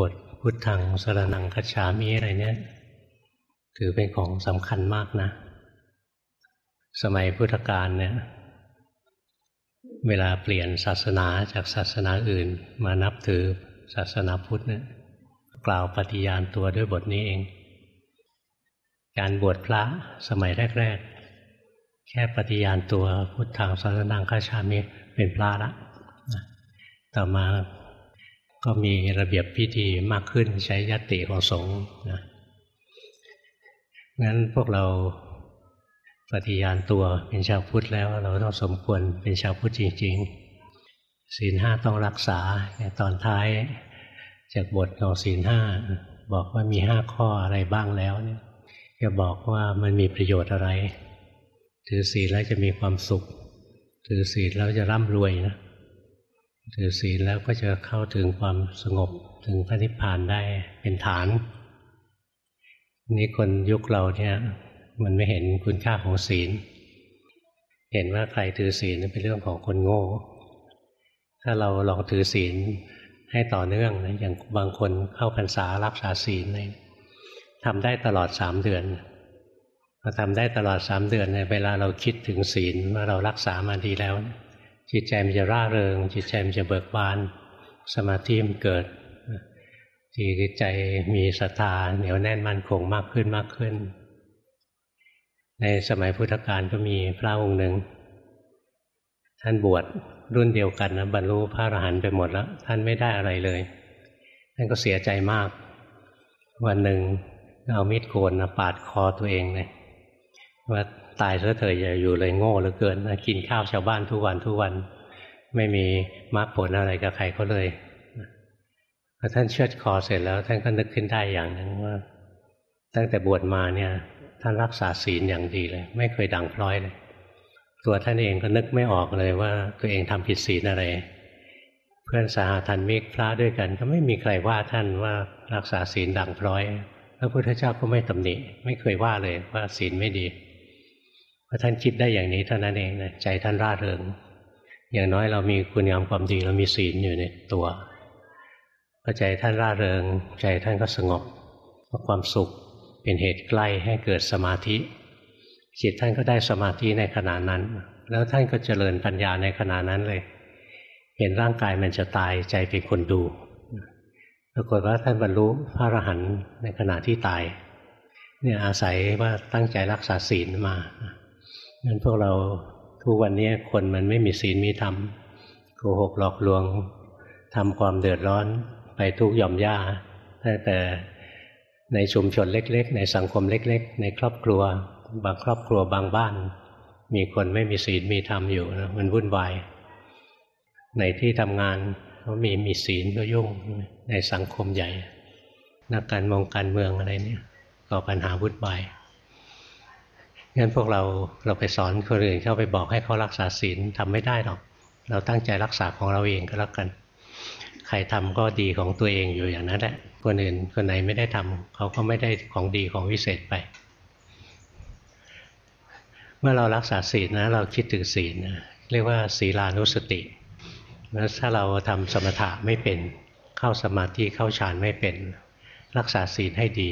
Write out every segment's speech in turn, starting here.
บทพุทธังสรนังคัจฉามิอะไรเนี่ย ถือเป็นของสำคัญมากนะ สมัยพุทธกาลเนี่ย เวลาเปลี่ยนศาสนาจากศาสนาอื่น มานับถือศาสนาพุทธเนี่ยกล่าวปฏิญาณตัวด้วยบทนี้เอง การบวชพระสมัยแรก ๆ แค่ปฏิญาณตัวพุทธังสรนังคัจฉามิเป็นพระละต่อมา ก็มีระเบียบพิธีมากขึ้นใช้ยติของสงฆ์นะงั้นพวกเราปฏิญาณตัวเป็นชาวพุทธแล้ว เราต้องสมควรเป็นชาวพุทธจริง ๆ ศีลห้าต้องรักษาในตอนท้ายจากบทของศีลห้าบอกว่ามีห้าข้ออะไรบ้างแล้วเนี่ยจะบอกว่ามันมีประโยชน์อะไร ถือศีลแล้วจะมีความสุข ถือศีลแล้วจะร่ำรวยนะ ถือศีลแล้วก็จะเข้าถึงความสงบถึงพระนิพพานได้เป็นฐาน นี่คนยุคเราเนี่ย มันไม่เห็นคุณค่าของศีล เห็นว่าใครถือศีลเป็นเรื่องของคนโง่ ถ้าเราลองถือศีลให้ต่อเนื่องนะอย่างบางคนเข้าพรรษารักษาศีลเลยทำได้ตลอดสามเดือนพอทำได้ตลอดสามเดือนเนี่ยเวลาเราคิดถึงศีลว่าเรารักษามาดีแล้ว จิตใจมันจะร่าเริง จิตใจมันจะเบิกบาน สมาธิมันเกิดจิตใจมีศรัทธาเหนียวแน่นมั่นคงมากขึ้นมากขึ้น ในสมัยพุทธกาลก็มีพระองค์หนึ่ง ท่านบวชรุ่นเดียวกันนะบรรลุพระอรหันต์ไปหมดแล้ว ท่านไม่ได้อะไรเลย ท่านก็เสียใจมาก วันหนึ่งเอามีดโกนปาดคอตัวเองเลย ว่าตายซะเถอะอย่าอยู่เลยโง่เหลือเกินนะกินข้าวชาวบ้านทุกวันทุกวัน ไม่มีมรรคผลอะไรกับใครเขาเลยพอท่านเชือดคอเสร็จแล้ว ท่านก็นึกขึ้นได้อย่างหนึ่งว่า ตั้งแต่บวชมาเนี่ย ท่านรักษาศีลอย่างดีเลย ไม่เคยดังพร้อยเลย ตัวท่านเองก็นึกไม่ออกเลยว่า ตัวเองทำผิดศีลอะไร เพื่อนสาธารมิกพระด้วยกัน ก็ไม่มีใครว่าท่านว่ารักษาศีลดังพร้อย พระพุทธเจ้าก็ไม่ตำหนิ ไม่เคยว่าเลยว่าศีลไม่ดี พอท่านคิดได้อย่างนี้เท่านั้นเองนะใจท่านร่าเริง อย่างน้อยเรามีคุณงามความดีเรามีศีลอยู่ในตัวพอใจท่านร่าเริง ใจท่านก็สงบเพราะความสุขเป็นเหตุใกล้ให้เกิดสมาธิ จิตท่านก็ได้สมาธิในขณะนั้น แล้วท่านก็เจริญปัญญาในขณะนั้นเลย เห็นร่างกายมันจะตายใจเป็นคนดูปรากฏว่าท่านบรรลุพระอรหันต์ในขณะที่ตาย เนี่ยอาศัยว่าตั้งใจรักษาศีลมา งั้นพวกเราทุกวันนี้คนมันไม่มีศีลมีธรรมโกหกหลอกลวงทำความเดือดร้อนไปทุกย่อมย่าแต่ในชุมชนเล็ก ๆ ในสังคมเล็ก ๆ ในครอบครัว บางครอบครัวบางบ้าน มีคนไม่มีศีลมีธรรมอยู่นะมันวุ่นวายในที่ทำงานเขามีมีศีลก็ยุ่งในสังคมใหญ่ นักการมองการเมืองอะไรเนี่ยก่อปัญหาวุ่นวาย งั้นพวกเราเราไปสอนคนอื่นเข้าไปบอกให้เขารักษาศีลทำไม่ได้หรอก เราตั้งใจรักษาของเราเองก็แล้วกัน ใครทำก็ดีของตัวเองอยู่อย่างนั้นแหละคนอื่นคนไหนไม่ได้ทำเขาก็ไม่ได้ของดีของวิเศษไป เมื่อเรารักษาศีลนะเราคิดถึงศีลนะเรียกว่าศีลานุสติแล้วถ้าเราทำสมถะไม่เป็น เข้าสมาธิเข้าฌานไม่เป็น รักษาศีลให้ดี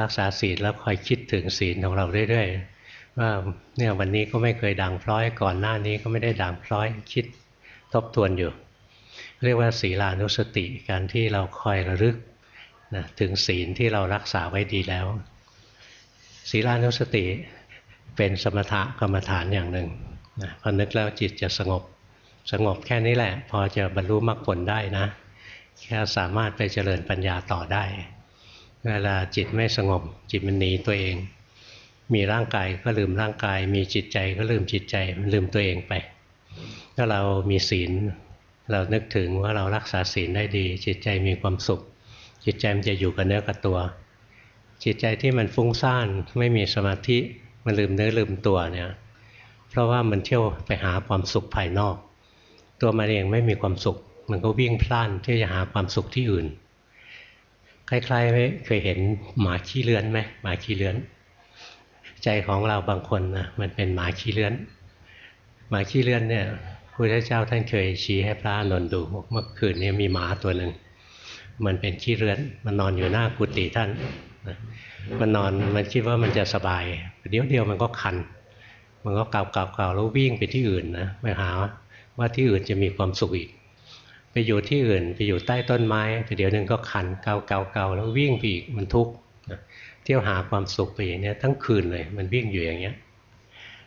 รักษาศีลแล้วคอยคิดถึงศีลของเราเรื่อยๆว่าเนี่ยวันนี้ก็ไม่เคยดังพร้อย ก่อนหน้านี้ก็ไม่ได้ดังพร้อยคิดทบทวนอยู่ เรียกว่าศีลานุสติการที่เราคอยระลึกนะถึงศีลที่เรารักษาไว้ดีแล้ว ศีลานุสติเป็นสมถะกรรมฐานอย่างหนึ่งนะพอนึกแล้วจิตจะสงบสงบแค่นี้แหละ พอจะบรรลุมรรคผลได้นะแค่สามารถไปเจริญปัญญาต่อได้ เวลาจิตไม่สงบ จิตมันหนีตัวเอง มีร่างกายก็ลืมร่างกาย มีจิตใจก็ลืมจิตใจมันลืมตัวเองไป ถ้าเรามีศีล เรานึกถึงว่าเรารักษาศีลได้ดี จิตใจมีความสุข จิตใจมันจะอยู่กับเนื้อกับตัว จิตใจที่มันฟุ้งซ่านไม่มีสมาธิมันลืมเนื้อลืมตัวเนี่ยเพราะว่ามันเที่ยวไปหาความสุขภายนอก ตัวมันเองไม่มีความสุข มันก็วิ่งพล่านที่จะหาความสุขที่อื่น คล้ายๆเคยเห็นหมาขี้เลื้อนไหมหมาขี้เลื้อน ใจของเราบางคนนะมันเป็นหมาขี้เลื้อน หมาขี้เลื้อนเนี่ยพระพุทธเจ้าท่านเคยชี้ให้พระนนท์ดูเมื่อคืนนี้มีหมาตัวหนึ่งมันเป็นขี้เรือน มันนอนอยู่หน้ากุฏิท่านมันนอนมันคิดว่ามันจะสบายเดี๋ยวเดียวมันก็คัน มันก็เกาเกาเกาแล้ววิ่งไปที่อื่นนะไปหาว่าที่อื่นจะมีความสุขอีก ไปอยู่ที่อื่น ไปอยู่ใต้ต้นไม้ไปเดี๋ยวนึงก็คันเกาเกาเกาแล้ววิ่งไปอีกมันทุกข์เที่ยวหาความสุขไปอย่างนี้ทั้งคืนเลย มันวิ่งอยู่อย่างเงี้ย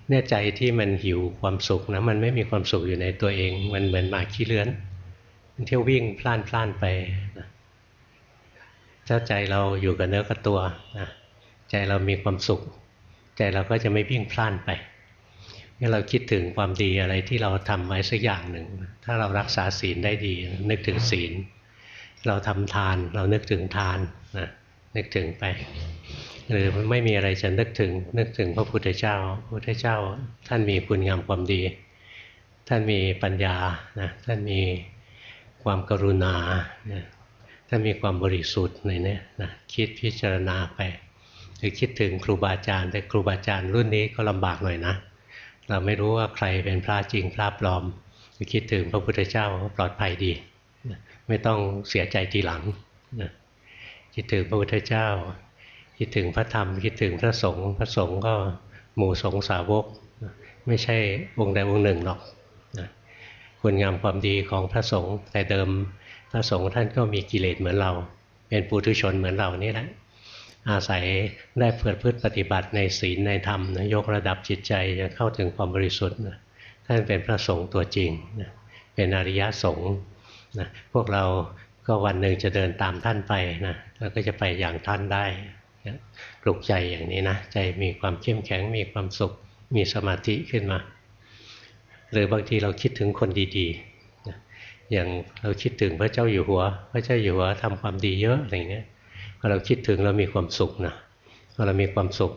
เนี่ยใจที่มันหิวความสุขนะมันไม่มีความสุขอยู่ในตัวเอง มันเหมือนหมาขี้เลื้อนมันเที่ยววิ่งพล่านพล่านไปนะถ้าใจเราอยู่กับเนื้อกับตัวนะใจเรามีความสุข ใจเราก็จะไม่วิ่งพล่านไป งั้นเราคิดถึงความดีอะไรที่เราทำไว้สักอย่างหนึ่ง ถ้าเรารักษาศีลได้ดี นึกถึงศีล เราทำทาน เรานึกถึงทานนะนึกถึงไป หรือไม่มีอะไรจะนึกถึง นึกถึงพระพุทธเจ้าพระพุทธเจ้า ท่านมีคุณงามความดี ท่านมีปัญญานะท่านมีความกรุณานะท่านมีความบริสุทธิ์ในนี้นะคิดพิจารณาไปหรือคิดถึงครูบาอาจารย์ แต่ครูบาอาจารย์รุ่นนี้ก็ลำบากหน่อยนะ เราไม่รู้ว่าใครเป็นพระจริงพระปลอมไปคิดถึงพระพุทธเจ้าปลอดภัยดี ไม่ต้องเสียใจทีหลังคิดถึงพระพุทธเจ้า คิดถึงพระธรรม คิดถึงพระสงฆ์พระสงฆ์ก็หมู่สงฆ์สาวก ไม่ใช่องค์ใดองค์หนึ่งหรอกคุณงามความดีของพระสงฆ์แต่เดิมพระสงฆ์ท่านก็มีกิเลสเหมือนเรา เป็นปุถุชนเหมือนเรานี่แหละ อาศัยได้เพื่อพฤติปฏิบัติในศีลในธรรมนะยกระดับจิตใจจะเข้าถึงความบริสุทธิ์นะท่านเป็นพระสงฆ์ตัวจริงนะเป็นอริยสงฆ์นะพวกเราก็วันหนึ่งจะเดินตามท่านไปนะแล้วก็จะไปอย่างท่านได้ปลุกใจอย่างนี้นะใจมีความเข้มแข็งมีความสุขมีสมาธิขึ้นมา หรือบางทีเราคิดถึงคนดีๆอย่างเราคิดถึงพระเจ้าอยู่หัว พระเจ้าอยู่หัวทำความดีเยอะอะไรเงี้ย พอเราคิดถึงเรามีความสุขนะพอเรามีความสุข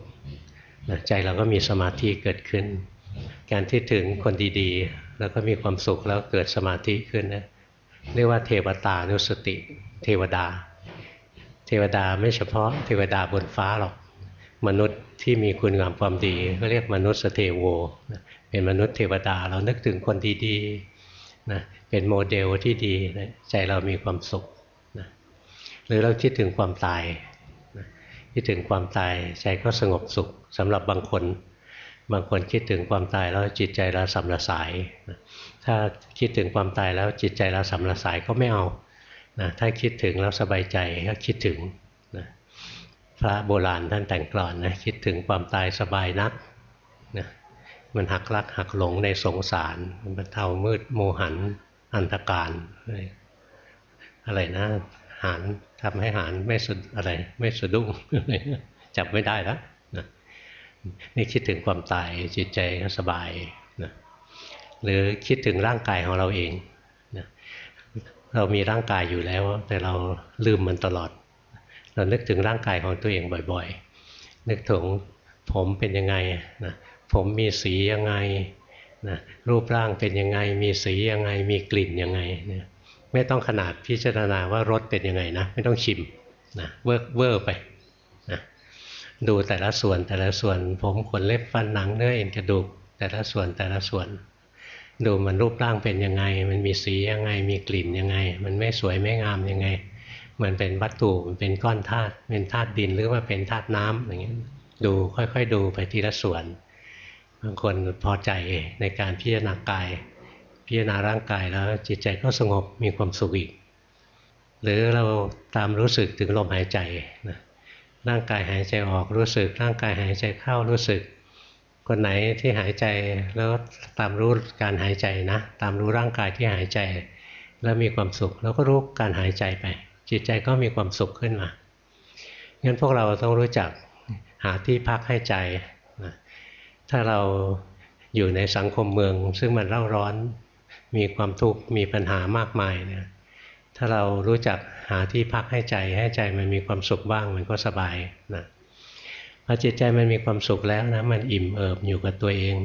นะใจเราก็มีสมาธิเกิดขึ้น การที่ถึงคนดีๆ แล้วก็มีความสุขแล้วเกิดสมาธิขึ้นนะเรียกว่าเทวตานุสติ เทวดา เทวดาไม่เฉพาะเทวดาบนฟ้าหรอก มนุษย์ที่มีคุณงามความดีก็เรียกมนุษย์เทโวเป็นมนุษย์เทวดาเรานึกถึงคนดีๆนะเป็นโมเดลที่ดีใจเรามีความสุข หรือเราคิดถึงความตายคิดถึงความตายใจก็สงบสุขสำหรับบางคน บางคนคิดถึงความตายแล้วจิตใจเราสัมระสาย ถ้าคิดถึงความตายแล้วจิตใจเราสัมระสายก็ไม่เอานะถ้าคิดถึงแล้วสบายใจก็คิดถึงนะพระโบราณท่านแต่งกลอนนะคิดถึงความตายสบายนักนะมันหักลักหักหลงในสงสารมันเทามืดโมหันอันตการอะไรนะ หานทำให้หานไม่สุดอะไร ไม่สะดุ้งจับไม่ได้แล้วนะนี่คิดถึงความตายจิตใจก็สบายนะหรือคิดถึงร่างกายของเราเองนะเรามีร่างกายอยู่แล้ว แต่เราลืมมันตลอด เรานึกถึงร่างกายของตัวเองบ่อย ๆ นึกถึงผมเป็นยังไงนะผมมีสียังไงนะรูปร่างเป็นยังไง มีสียังไง มีกลิ่นยังไงเนี่ย ไม่ต้องขนาดพิจารณาว่ารสเป็นยังไงนะ ไม่ต้องชิมนะเวอร์เวอร์ไปนะดูแต่ละส่วนแต่ละส่วนผมขนเล็บฟันหนังเนื้อเอ็นกระดูก แต่ละส่วนแต่ละส่วน ดูมันรูปร่างเป็นยังไง มันมีสียังไงมีกลิ่นยังไง มันไม่สวยไม่งามยังไง มันเป็นวัตถุมันเป็นก้อนธาตุเป็นธาตุดินหรือว่าเป็นธาตุน้ำอย่างเงี้ยดูค่อยๆดูไปทีละส่วนบางคนพอใจในการพิจารณากาย พิจารณาร่างกายแล้ว จิตใจก็สงบมีความสุขอีก หรือเราตามรู้สึกถึงลมหายใจนะร่างกายหายใจออกรู้สึก ร่างกายหายใจเข้ารู้สึก คนไหนที่หายใจแล้วตามรู้การหายใจนะ ตามรู้ร่างกายที่หายใจ แล้วมีความสุข แล้วก็รู้การหายใจไป จิตใจก็มีความสุขขึ้นมางั้นพวกเราต้องรู้จักหาที่พักให้ใจนะถ้าเราอยู่ในสังคมเมืองซึ่งมันเร่าร้อน มีความทุกข์มีปัญหามากมายเนี่ยถ้าเรารู้จักหาที่พักให้ใจให้ใจมันมีความสุขบ้างมันก็สบายนะพอจิตใจมันมีความสุขแล้วนะมันอิ่มเอิบอยู่กับตัวเอง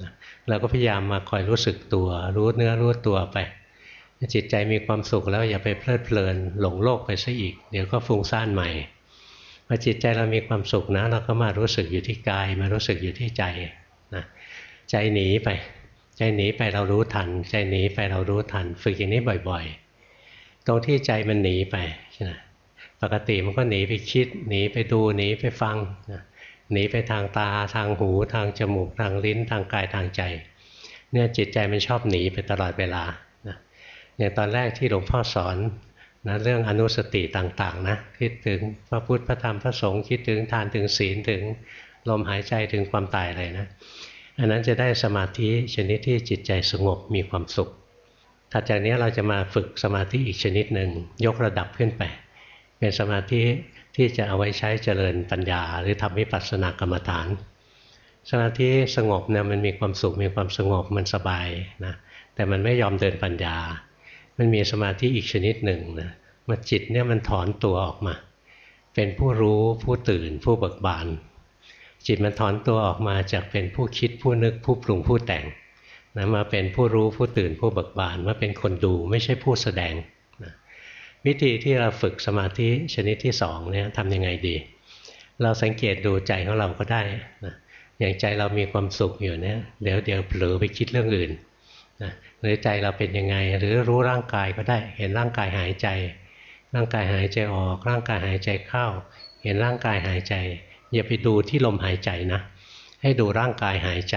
นะเราก็พยายามมาคอยรู้สึกตัวรู้เนื้อรู้ตัวไป จิตใจมีความสุขแล้วอย่าไปเพลิดเพลินหลงโลกไปซะอีก เดี๋ยวก็ฟุ้งซ่านใหม่พอจิตใจเรามีความสุขนะ เราก็มารู้สึกอยู่ที่กาย มารู้สึกอยู่ที่ใจนะใจหนีไป ใจหนีไปเรารู้ทัน ใจหนีไปเรารู้ทัน ฝึกอย่างนี้บ่อยๆ ตรงที่ใจมันหนีไปใช่ไหมปกติมันก็หนีไปคิด หนีไปดูหนีไปฟังหนีไปทางตาทางหูทางจมูกทางลิ้นทางกายทางใจ เนี่ยจิตใจมันชอบหนีไปตลอดเวลานะอย่างตอนแรกที่หลวงพ่อสอนนะเรื่องอนุสติต่างๆนะคิดถึงพระพุทธพระธรรมพระสงฆ์คิดถึงทานถึงศีลถึงลมหายใจถึงความตายอะไรนะ อันนั้นจะได้สมาธิชนิดที่จิตใจสงบมีความสุขถัดจากนี้เราจะมาฝึกสมาธิอีกชนิดหนึ่งยกระดับขึ้นไป เป็นสมาธิที่จะเอาไว้ใช้เจริญปัญญา หรือทำวิปัสสนากรรมฐาน สมาธิสงบเนี่ยมันมีความสุขมีความสงบมันสบายนะแต่มันไม่ยอมเดินปัญญา มันมีสมาธิอีกชนิดหนึ่งนะมันจิตเนี่ยมันถอนตัวออกมา เป็นผู้รู้ผู้ตื่นผู้เบิกบาน จิตมันถอนตัวออกมาจากเป็นผู้คิดผู้นึกผู้ปรุงผู้แต่งนะมาเป็นผู้รู้ผู้ตื่นผู้เบิกบานมาเป็นคนดูไม่ใช่ผู้แสดงนะวิธีที่เราฝึกสมาธิชนิดที่สองเนี่ยทำยังไงดี เราสังเกตดูใจของเราก็ได้นะอย่างใจเรามีความสุขอยู่เนี่ยเดี๋ยวเดี๋ยวเผลอไปคิดเรื่องอื่นนะหรือใจเราเป็นยังไง หรือรู้ร่างกายก็ได้ เห็นร่างกายหายใจ ร่างกายหายใจออก ร่างกายหายใจเข้า เห็นร่างกายหายใจ อย่าไปดูที่ลมหายใจนะ ให้ดูร่างกายหายใจ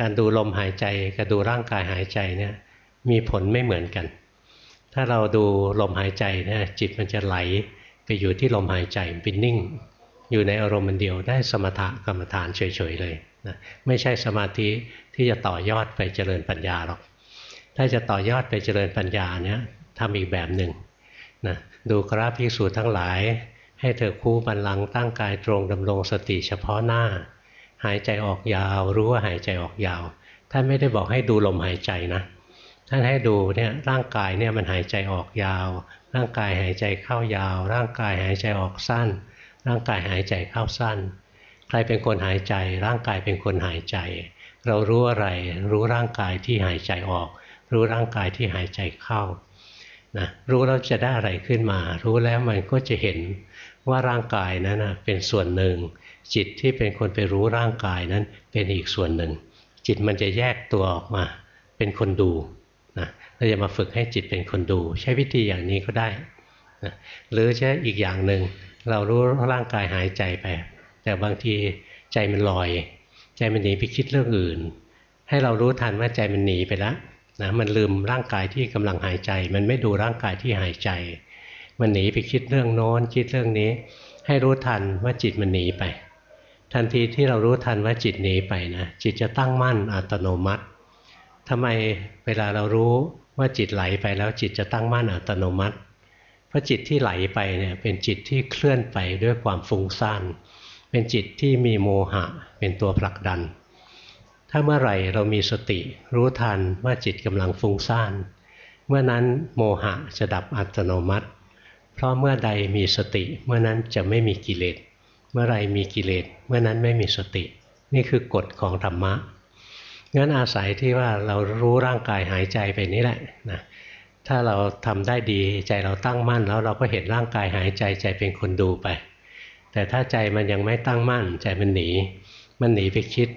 การดูลมหายใจกับดูร่างกายหายใจเนี่ยมีผลไม่เหมือนกัน ถ้าเราดูลมหายใจเนี่ยจิตมันจะไหลไปอยู่ที่ลมหายใจเป็นนิ่ง อยู่ในอารมณ์เดียวได้สมถะกรรมฐานเฉยๆเลยนะไม่ใช่สมาธิที่จะต่อยอดไปเจริญปัญญาหรอก ถ้าจะต่อยอดไปเจริญปัญญาเนี่ยทำอีกแบบหนึ่งนะดูกราภิกษุทั้งหลาย ให้เธอคู่บันลังตั้งกายตรงดำรงสติเฉพาะหน้า หายใจออกยาว รู้ว่าหายใจออกยาว ท่านไม่ได้บอกให้ดูลมหายใจนะ ท่านให้ดูเนี่ยร่างกายเนี่ยมันหายใจออกยาว ร่างกายหายใจเข้ายาว ร่างกายหายใจออกสั้น ร่างกายหายใจเข้าสั้น ใครเป็นคนหายใจ ร่างกายเป็นคนหายใจ เรารู้อะไร รู้ร่างกายที่หายใจออก รู้ร่างกายที่หายใจเข้านะรู้แล้วจะได้อะไรขึ้นมา รู้แล้วมันก็จะเห็น ว่าร่างกายนั้นนะเป็นส่วนหนึ่ง จิตที่เป็นคนไปรู้ร่างกายนั้นเป็นอีกส่วนหนึ่ง จิตมันจะแยกตัวออกมา เป็นคนดูนะเราจะมาฝึกให้จิตเป็นคนดู ใช้วิธีอย่างนี้ก็ได้นะหรือใช้อีกอย่างหนึ่งเรารู้ร่างกายหายใจไป แต่บางทีใจมันลอย ใจมันหนีไปคิดเรื่องอื่น ให้เรารู้ทันว่าใจมันหนีไปแล้วนะมันลืมร่างกายที่กำลังหายใจ มันไม่ดูร่างกายที่หายใจ มันหนีไปคิดเรื่องโน้นคิดเรื่องนี้ ให้รู้ทันว่าจิตมันหนีไป ทันทีที่เรารู้ทันว่าจิตหนีไปนะจิตจะตั้งมั่นอัตโนมัติทำไมเวลาเรารู้ว่าจิตไหลไปแล้วจิตจะตั้งมั่นอัตโนมัติเพราะจิตที่ไหลไปเนี่ยเป็นจิตที่เคลื่อนไปด้วยความฟุ้งซ่านเป็นจิตที่มีโมหะเป็นตัวผลักดัน ถ้าเมื่อไหร่เรามีสติรู้ทันว่าจิตกำลังฟุ้งซ่านเมื่อนั้นโมหะจะดับอัตโนมัติ เพราะเมื่อใดมีสติ เมื่อนั้นจะไม่มีกิเลส เมื่อไรมีกิเลส เมื่อนั้นไม่มีสติ นี่คือกฎของธรรมะงั้นอาศัยที่ว่าเรารู้ร่างกายหายใจไปนี่แหละนะถ้าเราทำได้ดีใจเราตั้งมั่น แล้วเราก็เห็นร่างกายหายใจใจเป็นคนดูไป แต่ถ้าใจมันยังไม่ตั้งมั่น ใจมันหนี มันหนีไปคิด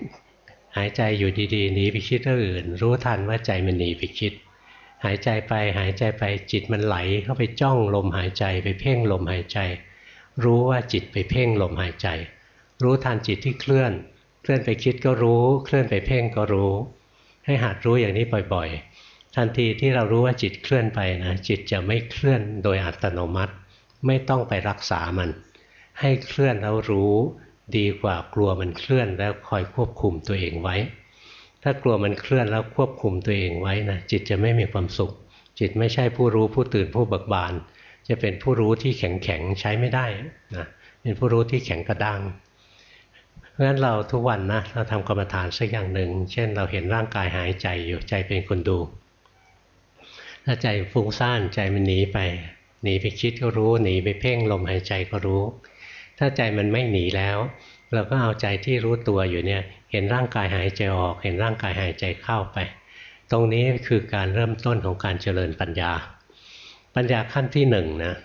หายใจอยู่ดีๆหนีไปคิดเรื่องอื่น รู้ทันว่าใจมันหนีไปคิด หายใจไปหายใจไปจิตมันไหลเข้าไปจ้องลมหายใจไปเพ่งลมหายใจ รู้ว่าจิตไปเพ่งลมหายใจ รู้ทันจิตที่เคลื่อน เคลื่อนไปคิดก็รู้ เคลื่อนไปเพ่งก็รู้ ให้หัดรู้อย่างนี้บ่อยๆ ทันทีที่เรารู้ว่าจิตเคลื่อนไปนะจิตจะไม่เคลื่อนโดยอัตโนมัติ ไม่ต้องไปรักษามัน ให้เคลื่อนแล้วรู้ ดีกว่ากลัวมันเคลื่อนแล้วคอยควบคุมตัวเองไว้ ถ้ากลัวมันเคลื่อนแล้วควบคุมตัวเองไว้นะจิตจะไม่มีความสุข จิตไม่ใช่ผู้รู้ผู้ตื่นผู้เบิกบาน จะเป็นผู้รู้ที่แข็งแข็งใช้ไม่ได้นะเป็นผู้รู้ที่แข็งกระด้างเพราะฉะนั้นเราทุกวันนะเราทำกรรมฐานสักอย่างหนึ่ง เช่น เราเห็นร่างกายหายใจอยู่ใจเป็นคนดูถ้าใจฟุ้งซ่านใจมันหนีไปหนีไปคิดก็รู้หนีไปเพ่งลมหายใจก็รู้ ถ้าใจมันไม่หนีแล้ว เราก็เอาใจที่รู้ตัวอยู่เนี่ย เห็นร่างกายหายใจออก เห็นร่างกายหายใจเข้าไป ตรงนี้คือการเริ่มต้นของการเจริญปัญญา ปัญญาขั้นที่หนึ่งนะ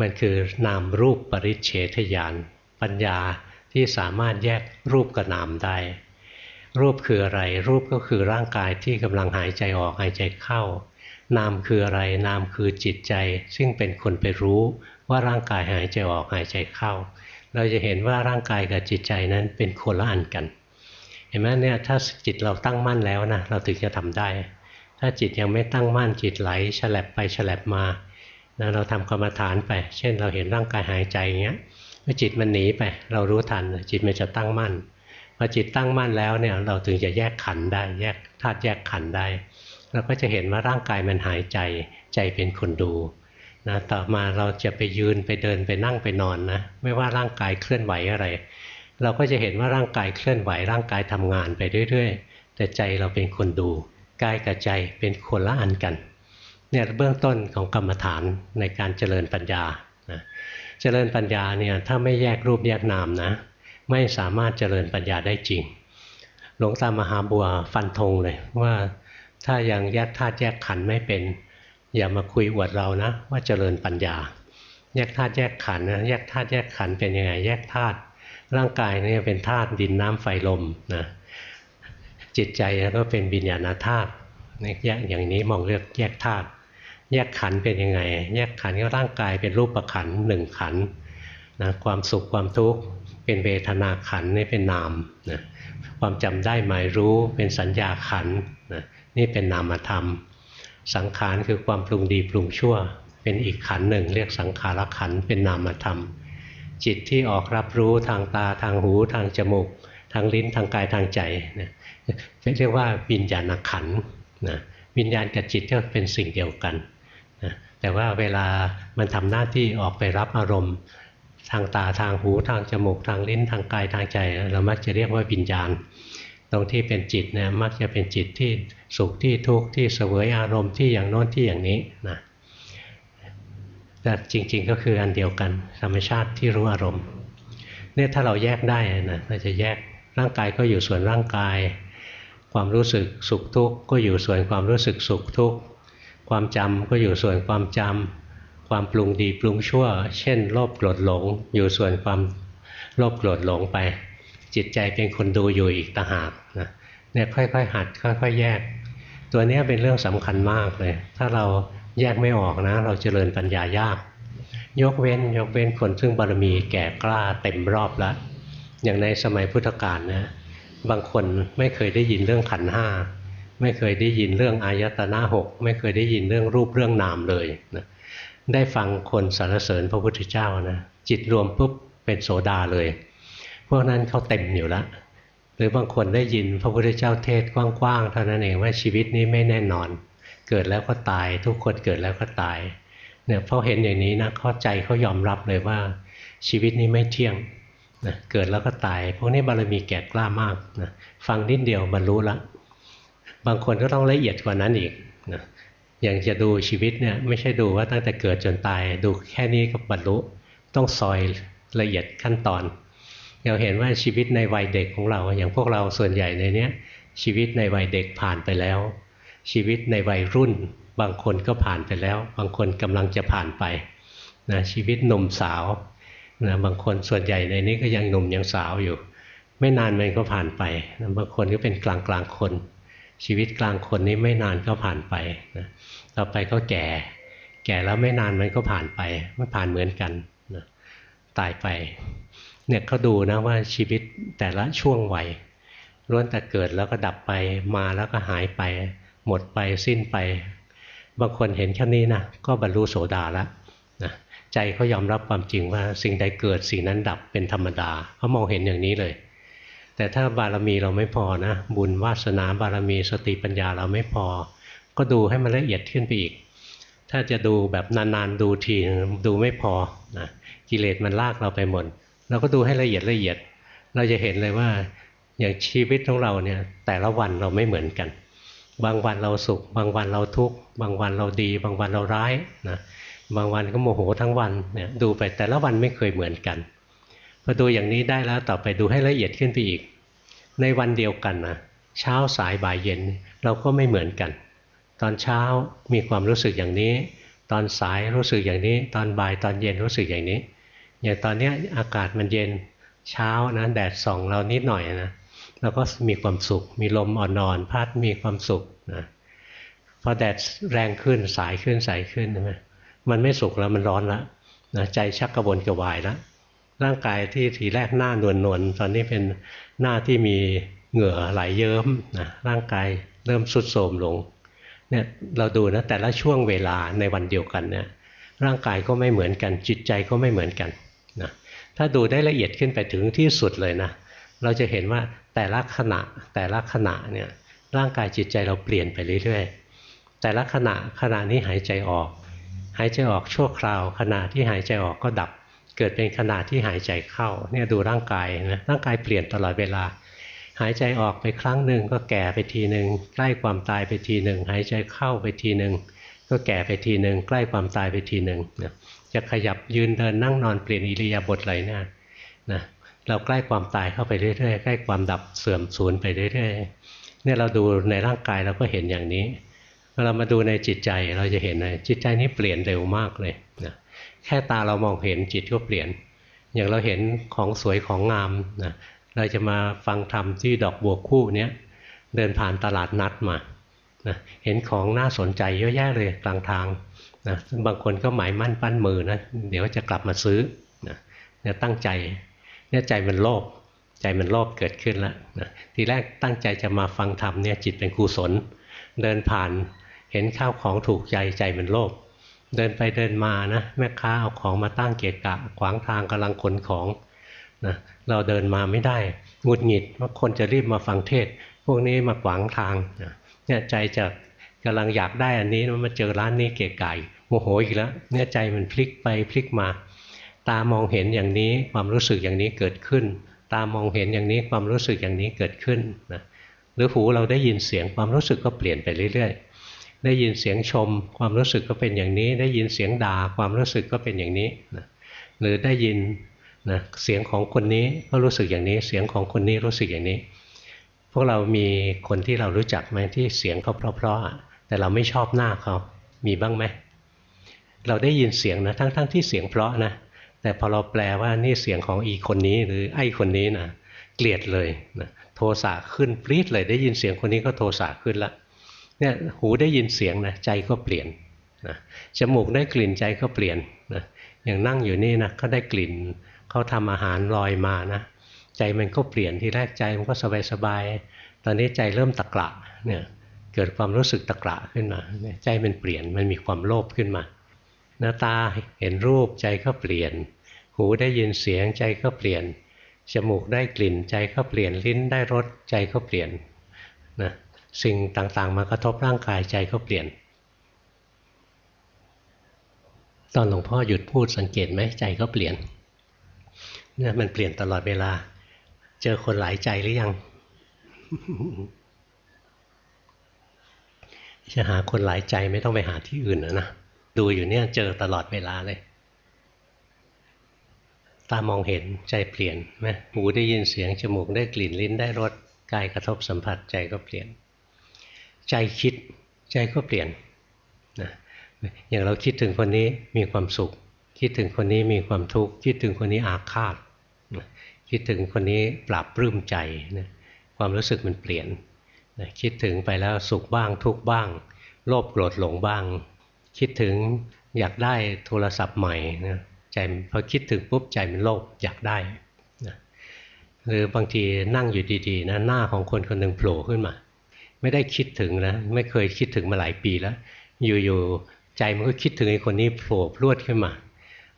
มันคือนามรูปปริเฉทญาณปัญญาที่สามารถแยกรูปกับนามได้ รูปคืออะไร รูปก็คือร่างกายที่กำลังหายใจออกหายใจเข้า นามคืออะไร นามคือจิตใจ ซึ่งเป็นคนไปรู้ว่าร่างกายหายใจออกหายใจเข้า เราจะเห็นว่าร่างกายกับจิตใจนั้นเป็นคนละอันกัน ห็นไหมเนี่ยถ้าจิตเราตั้งมั่นแล้วนะเราถึงจะทำได้ ถ้าจิตยังไม่ตั้งมั่นจิตไหลฉลับไปฉลับมานะเราทำกรรมฐานไป เช่นเราเห็นร่างกายหายใจอย่างเงี้ยเมื่อจิตมันหนีไป เรารู้ทันจิตมันจะตั้งมั่นพอจิตตั้งมั่นแล้วเนี่ยเราถึงจะแยกขันได้ แยกธาตุแยกขันได้เราก็จะเห็นว่าร่างกายมันหายใจใจเป็นคนดูนะต่อมาเราจะไปยืนไปเดินไปนั่งไปนอนนะไม่ว่าร่างกายเคลื่อนไหวอะไร เราก็จะเห็นว่าร่างกายเคลื่อนไหวร่างกายทำงานไปเรื่อยๆ แต่ใจเราเป็นคนดูกายกับใจเป็นคนละอันกันเนี่ยเบื้องต้นของกรรมฐานในการเจริญปัญญานะเจริญปัญญาเนี่ยถ้าไม่แยกรูปแยกนามนะไม่สามารถเจริญปัญญาได้จริง หลวงตามหาบัวฟันธงเลยว่าถ้ายังแยกธาตุแยกขันธ์ไม่เป็น อย่ามาคุยอวดเรานะว่าเจริญปัญญา แยกธาตุแยกขันธ์นะแยกธาตุแยกขันธ์เป็นยังไง แยกธาตุ ร่างกายนี่เป็นธาตุดินน้ำไฟลมนะจิตใจก็เป็นบิญญาณธาตุแยกอย่างนี้มองเรียกแยกธาตุแยกขันเป็นยังไง แยกขันก็ร่างกายเป็นรูปปขันหนึ่งขันนะความสุขความทุกข์เป็นเวทนาขันนี่เป็นนามนะความจำได้หมายรู้เป็นสัญญาขันนะนี่เป็นนามธรรม สังขารคือความปรุงดีปรุงชั่ว เป็นอีกขันหนึ่ง เรียกสังขารขันเป็นนามธรรม จิตที่ออกรับรู้ทางตาทางหูทางจมูก ทางลิ้นทางกายทางใจนะเรียกว่าวิญญาณขันนะวิญญาณกับจิตก็เป็นสิ่งเดียวกันนะแต่ว่าเวลามันทำหน้าที่ออกไปรับอารมณ์ ทางตาทางหูทางจมูก ทางลิ้นทางกายทางใจ เรามักจะเรียกว่าวิญญาณ ตรงที่เป็นจิตเนี่ยมักจะเป็นจิตที่สุขที่ทุกข์ที่เสวยอารมณ์ที่อย่างโน้นที่อย่างนี้นะ แต่จริงๆก็คืออันเดียวกันธรรมชาติที่รู้อารมณ์เนี่ยถ้าเราแยกได้นะเราจะแยกร่างกายก็อยู่ส่วนร่างกาย ความรู้สึกสุขทุกข์ก็อยู่ส่วนความรู้สึกสุขทุกข์ความจำก็อยู่ส่วนความจำความปรุงดีปรุงชั่ว เช่นโลภโกรธหลง อยู่ส่วนความโลภโกรธหลงไป จิตใจเป็นคนดูอยู่อีกต่างหากนะเนี่ยค่อยๆหัดค่อยๆแยก ตัวนี้เป็นเรื่องสำคัญมากเลย ถ้าเรา แยกไม่ออกนะ เราจเจริญปัญญายาก ยกเว้นยกเว้นคนซึ่งบารมีแก่กล้าเต็มรอบแล้ว อย่างในสมัยพุทธกาลนะบางคนไม่เคยได้ยินเรื่องขันห้าไม่เคยได้ยินเรื่องอายตนะหกไม่เคยได้ยินเรื่องรูปเรื่องนามเลยนะได้ฟังคนสรรเสริญพระพุทธเจ้านะจิตรวมปุ๊บเป็นโสดาเลย พวกนั้นเขาเต็มอยู่แล้วหรือบางคนได้ยินพระพุทธเจ้าเทศกว้างๆเท่านั้นเองว่าชีวิตนี้ไม่แน่นอน เกิดแล้วก็ตาย ทุกคนเกิดแล้วก็ตายเนี่ยพอเห็นอย่างนี้นะเข้าใจเขายอมรับเลยว่าชีวิตนี้ไม่เที่ยงนะเกิดแล้วก็ตาย พวกนี้บารมีแก่กล้ามากนะฟังนิดเดียวบรรลุละ บางคนก็ต้องละเอียดกว่านั้นอีกนะอย่างจะดูชีวิตเนี่ยไม่ใช่ดูว่าตั้งแต่เกิดจนตาย ดูแค่นี้ก็บรรลุต้องซอยละเอียดขั้นตอนเราเห็นว่าชีวิตในวัยเด็กของเรา อย่างพวกเราส่วนใหญ่ในนี้ชีวิตในวัยเด็กผ่านไปแล้ว ชีวิตในวัยรุ่น บางคนก็ผ่านไปแล้ว บางคนกำลังจะผ่านไปนะชีวิตหนุ่มสาวนะบางคนส่วนใหญ่ในนี้ก็ยังหนุ่มยังสาวอยู่ ไม่นานมันก็ผ่านไปนะบางคนก็เป็นกลางกลางคน ชีวิตกลางคนนี้ไม่นานก็ผ่านไปนะต่อไปก็แก่ แก่แล้วไม่นานมันก็ผ่านไปมันผ่านเหมือนกันนะตายไปเนี่ยเขาดูนะว่าชีวิตแต่ละช่วงวัยล้วนแต่เกิดแล้วก็ดับไปมาแล้วก็หายไป หมดไปสิ้นไป บางคนเห็นแค่นี้นะก็บรรลุโสดาแล้วนะใจเขายอมรับความจริงว่าสิ่งใดเกิดสิ่งนั้นดับเป็นธรรมดาเขามองเห็นอย่างนี้เลย แต่ถ้าบารมีเราไม่พอนะบุญวาสนาบารมีสติปัญญาเราไม่พอ ก็ดูให้มันละเอียดขึ้นไปอีก ถ้าจะดูแบบนานๆดูทีดูไม่พอนะกิเลสมันลากเราไปหมดเราก็ดูให้ละเอียดละเอียด เราจะเห็นเลยว่าอย่างชีวิตของเราเนี่ยแต่ละวันเราไม่เหมือนกัน บางวันเราสุข บางวันเราทุกข์บางวันเราดี บางวันเราร้ายนะบางวันก็โมโหทั้งวันเนี่ยดูไปแต่ละวันไม่เคยเหมือนกันพอดูอย่างนี้ได้แล้วต่อไปดูให้ละเอียดขึ้นไปอีก ในวันเดียวกันนะเช้าสายบ่ายเย็นเราก็ไม่เหมือนกัน ตอนเช้ามีความรู้สึกอย่างนี้ ตอนสายรู้สึกอย่างนี้ ตอนบ่ายตอนเย็นรู้สึกอย่างนี้อย่างตอนนี้อากาศมันเย็นเช้านะแดดส่องเรานิดหน่อยนะ เราก็มีความสุข มีลมอ่อนๆพัดมีความสุขนะพอแดดแรงขึ้นสายขึ้นสายขึ้นใช่ไหมมันไม่สุกแล้วมันร้อนแล้วนะใจชักกระวนกระวายแล้วร่างกายที่ทีแรกหน้านวลนวลตอนนี้เป็นหน้าที่มีเหงื่อไหลเยิ้มนะร่างกายเริ่มสุดโทรมลงเนี่ยเราดูนะแต่ละช่วงเวลาในวันเดียวกันเนี่ยร่างกายก็ไม่เหมือนกัน จิตใจก็ไม่เหมือนกันนะถ้าดูได้ละเอียดขึ้นไปถึงที่สุดเลยนะเราจะเห็นว่า แต่ละขณะแต่ละขณะเนี่ยร่างกายจิตใจเราเปลี่ยนไปเรื่อยๆ แต่ละขณะขณะนี้หายใจออก หายใจออกชั่วคราว ขณะที่หายใจออกก็ดับ เกิดเป็นขณะที่หายใจเข้าเนี่ยดูร่างกายนะร่างกายเปลี่ยนตลอดเวลา หายใจออกไปครั้งหนึ่งก็แก่ไปทีหนึ่งใกล้ความตายไปทีหนึ่งหายใจเข้าไปทีหนึ่งก็แก่ไปทีหนึ่งใกล้ความตายไปทีหนึ่งนะจะขยับยืนเดินนั่งนอนเปลี่ยนอิริยาบถอะไรเนี่ยนะ เราใกล้ความตายเข้าไปเรื่อยๆใกล้ความดับเสื่อมสูญไปเรื่อยๆเนี่ยเราดูในร่างกายเราก็เห็นอย่างนี้เวลามาดูในจิตใจเราจะเห็นเลยจิตใจนี้เปลี่ยนเร็วมากเลยนะแค่ตาเรามองเห็นจิตก็เปลี่ยน อย่างเราเห็นของสวยของงามนะเราจะมาฟังธรรมที่ดอกบัวคู่เนี้ยเดินผ่านตลาดนัดมานะเห็นของน่าสนใจเยอะแยะเลยกลางทางนะบางคนก็หมายมั่นปั้นมือนะเดี๋ยวจะกลับมาซื้อนะตั้งใจ เนี่ยใจมันโลภใจมันโลภเกิดขึ้นแล้วนะทีแรกตั้งใจจะมาฟังธรรมเนี่ยจิตเป็นกุศล เดินผ่านเห็นข้าวของถูกใจใจมันโลภเดินไปเดินมานะแม่ค้าเอาของมาตั้งเกะกะ ขวางทางกำลังขนของนะเราเดินมาไม่ได้หงุดหงิดว่าคนจะรีบมาฟังเทศ พวกนี้มาขวางทางนะเนี่ยใจจะกำลังอยากได้อันนี้มาเจอร้านนี้เกะกะโมโหอีกแล้วเนี่ยใจมันพลิกไปพลิกมา ตามองเห็นอย่างนี้ความรู้สึกอย่างนี้เกิดขึ้น ตามองเห็นอย่างนี้ความรู้สึกอย่างนี้เกิดขึ้นนะหรือหูเราได้ยินเสียงความรู้สึกก็เปลี่ยนไปเรื่อยๆ ได้ยินเสียงชม ความรู้สึกก็เป็นอย่างนี้ ได้ยินเสียงด่าความรู้สึกก็เป็นอย่างนี้นะหรือได้ยินนะเสียงของคนนี้ก็รู้สึกอย่างนี้ เสียงของคนนี้รู้สึกอย่างนี้ พวกเรามีคนที่เรารู้จักไหมที่เสียงเขาเพราะๆแต่เราไม่ชอบหน้าเขามีบ้างไหมเราได้ยินเสียงนะทั้งๆทที่เสียงเพราะนะ แต่พอเราแปลว่านี่เสียงของอีคนนี้หรือไอ้คนนี้นะเกลียดเลยนะโทสะขึ้นปรี๊ดเลยได้ยินเสียงคนนี้ก็โทสะขึ้นละเนี่ยหูได้ยินเสียงนะใจก็เปลี่ยนนะจมูกได้กลิ่นใจก็เปลี่ยนนะอย่างนั่งอยู่นี่นะเขาได้กลิ่นเขาทำอาหารลอยมานะใจมันก็เปลี่ยนที่แรกใจมันก็สบายสบายตอนนี้ใจเริ่มตะกละเนี่ยเกิดความรู้สึกตะกละขึ้นมา ใจมันเปลี่ยนมันมีความโลภขึ้นมา หน้าตาเห็นรูปใจก็เปลี่ยน หูได้ยินเสียงใจก็เปลี่ยน จมูกได้กลิ่นใจก็เปลี่ยน ลิ้นได้รสใจก็เปลี่ยนนะสิ่งต่างๆมากระทบร่างกายใจก็เปลี่ยน ตอนหลวงพ่อหยุดพูดสังเกตไหมใจก็เปลี่ยนเนี่ยมันเปลี่ยนตลอดเวลา เจอคนหลายใจหรือยัง จะหาคนหลายใจไม่ต้องไปหาที่อื่นนะนะดูอยู่เนี่ยเจอตลอดเวลาเลย ตามองเห็นใจเปลี่ยนไหมหูได้ยินเสียงจมูกได้กลิ่นลิ้นได้รสกายกระทบสัมผัสใจก็เปลี่ยน ใจคิดใจก็เปลี่ยนนะอย่างเราคิดถึงคนนี้มีความสุข คิดถึงคนนี้มีความทุกข์คิดถึงคนนี้อาฆาตคิดถึงคนนี้ปราบปลื้มใจนะความรู้สึกมันเปลี่ยนนะคิดถึงไปแล้วสุขบ้างทุกบ้าง โลภโกรธหลงบ้าง คิดถึงอยากได้โทรศัพท์ใหม่นะ ใจพอคิดถึงปุ๊บใจมันโลภอยากได้นะหรือบางทีนั่งอยู่ดีๆนะหน้าของคนคนหนึ่งโผล่ขึ้นมา ไม่ได้คิดถึงนะไม่เคยคิดถึงมาหลายปีแล้ว อยู่ๆใจมันก็คิดถึงไอ้คนนี้โผล่พรวดขึ้นมา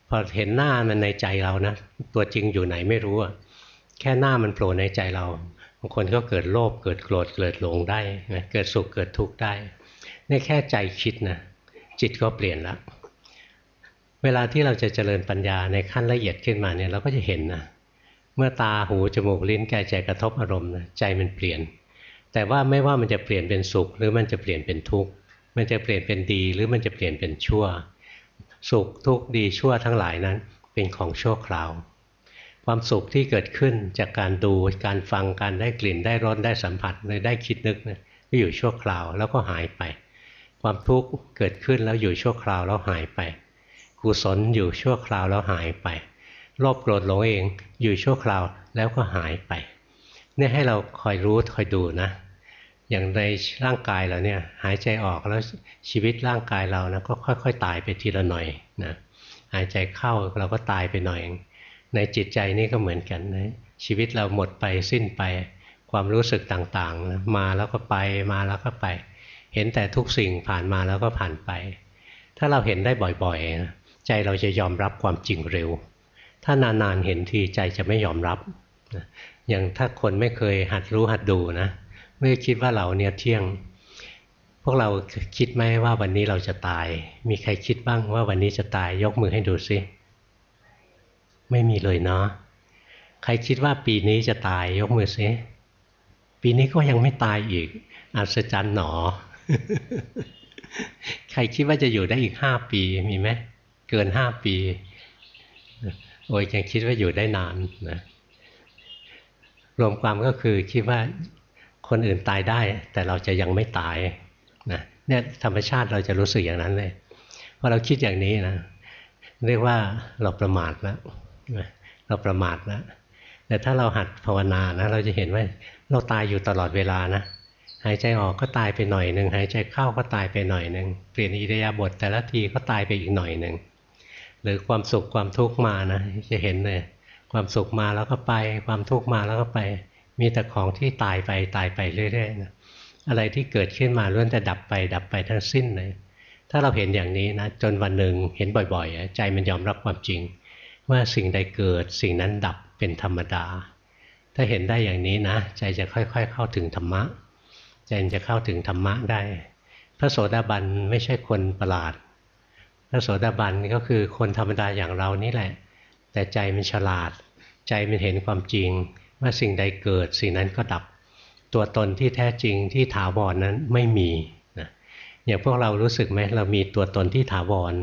พอเห็นหน้ามันในใจเรานะตัวจริงอยู่ไหนไม่รู้อะแค่หน้ามันโผล่ในใจเราบางคนก็เกิดโลภเกิดโกรธเกิดหลงได้นะเกิดสุขเกิดทุกข์ได้นี่แค่ใจคิดนะจิตก็เปลี่ยนแล้ว เวลาที่เราจะเจริญปัญญาในขั้นละเอียดขึ้นมาเนี่ยเราก็จะเห็นนะเมื่อตาหูจมูกลิ้นกายใจกระทบอารมณ์ใจมันเปลี่ยน แต่ว่าไม่ว่ามันจะเปลี่ยนเป็นสุข หรือมันจะเปลี่ยนเป็นทุกข์มันจะเปลี่ยนเป็นดี หรือมันจะเปลี่ยนเป็นชั่ว สุขทุกข์ดีชั่วทั้งหลายนั้นเป็นของชั่วคราว ความสุขที่เกิดขึ้นจากการดูการฟังการได้กลิ่นได้รสได้สัมผัสเลยได้คิดนึกนะก็อยู่ชั่วคราวแล้วก็หายไป ความทุกข์เกิดขึ้นแล้วอยู่ชั่วคราวแล้วหายไป กุศลอยู่ชั่วคราวแล้วหายไปโลภโกรธหลงเองอยู่ชั่วคราวแล้วก็หายไปเนี่ยให้เราคอยรู้คอยดูนะ อย่างในร่างกายเราเนี่ยหายใจออกแล้วชีวิตร่างกายเรานะก็ค่อย ๆ ตายไปทีละหน่อยนะหายใจเข้าเราก็ตายไปหน่อย ในจิตใจนี่ก็เหมือนกันนะชีวิตเราหมดไปสิ้นไปความรู้สึกต่างๆนะมาแล้วก็ไปมาแล้วก็ไป เห็นแต่ทุกสิ่งผ่านมาแล้วก็ผ่านไป ถ้าเราเห็นได้บ่อยๆนะ ใจเราจะยอมรับความจริงเร็ว ถ้านานๆเห็นทีใจจะไม่ยอมรับ อย่างถ้าคนไม่เคยหัดรู้หัดดูนะไม่คิดว่าเราเนี่ยเที่ยง พวกเราคิดไหมว่าวันนี้เราจะตาย มีใครคิดบ้างว่าวันนี้จะตายยกมือให้ดูซิไม่มีเลยเนาะใครคิดว่าปีนี้จะตายยกมือซิปีนี้ก็ยังไม่ตายอีก อัศจรรย์หนอ ใครคิดว่าจะอยู่ได้อีกห้าปีมีไหม เกินห้าปี โอ้ยยังคิดว่าอยู่ได้นานนะรวมความก็คือคิดว่าคนอื่นตายได้ แต่เราจะยังไม่ตายนะเนี่ยธรรมชาติเราจะรู้สึกอย่างนั้นเลยพอเราคิดอย่างนี้นะเรียกว่าเราประมาทแล้วเราประมาทแล้วแต่ถ้าเราหัดภาวนานะ เราจะเห็นว่าเราตายอยู่ตลอดเวลานะหายใจออกก็ตายไปหน่อยหนึ่งหายใจเข้าก็ตายไปหน่อยหนึ่งเปลี่ยนอิริยาบถแต่ละทีก็ตายไปอีกหน่อยหนึ่ง หรือความสุขความทุกข์มานะจะเห็นเลยความสุขมาแล้วก็ไป ความทุกข์มาแล้วก็ไป มีแต่ของที่ตายไปตายไปเรื่อยๆนะอะไรที่เกิดขึ้นมาล้วนแต่ดับไป ดับไปทั้งสิ้นเลยถ้าเราเห็นอย่างนี้นะจนวันหนึ่งเห็นบ่อยๆ ใจมันยอมรับความจริง ว่าสิ่งใดเกิดสิ่งนั้นดับเป็นธรรมดา ถ้าเห็นได้อย่างนี้นะ ใจจะค่อยๆ เข้าถึงธรรมะ ใจจะเข้าถึงธรรมะได้ พระโสดาบันไม่ใช่คนประหลาด พระโสดาบันก็คือคนธรรมดาอย่างเรานี่แหละ แต่ใจมันฉลาด ใจมันเห็นความจริง ว่าสิ่งใดเกิดสิ่งนั้นก็ดับ ตัวตนที่แท้จริงที่ถาวรนนั้นไม่มีนะอย่างพวกเรารู้สึกไหมเรามีตัวตนที่ถาวร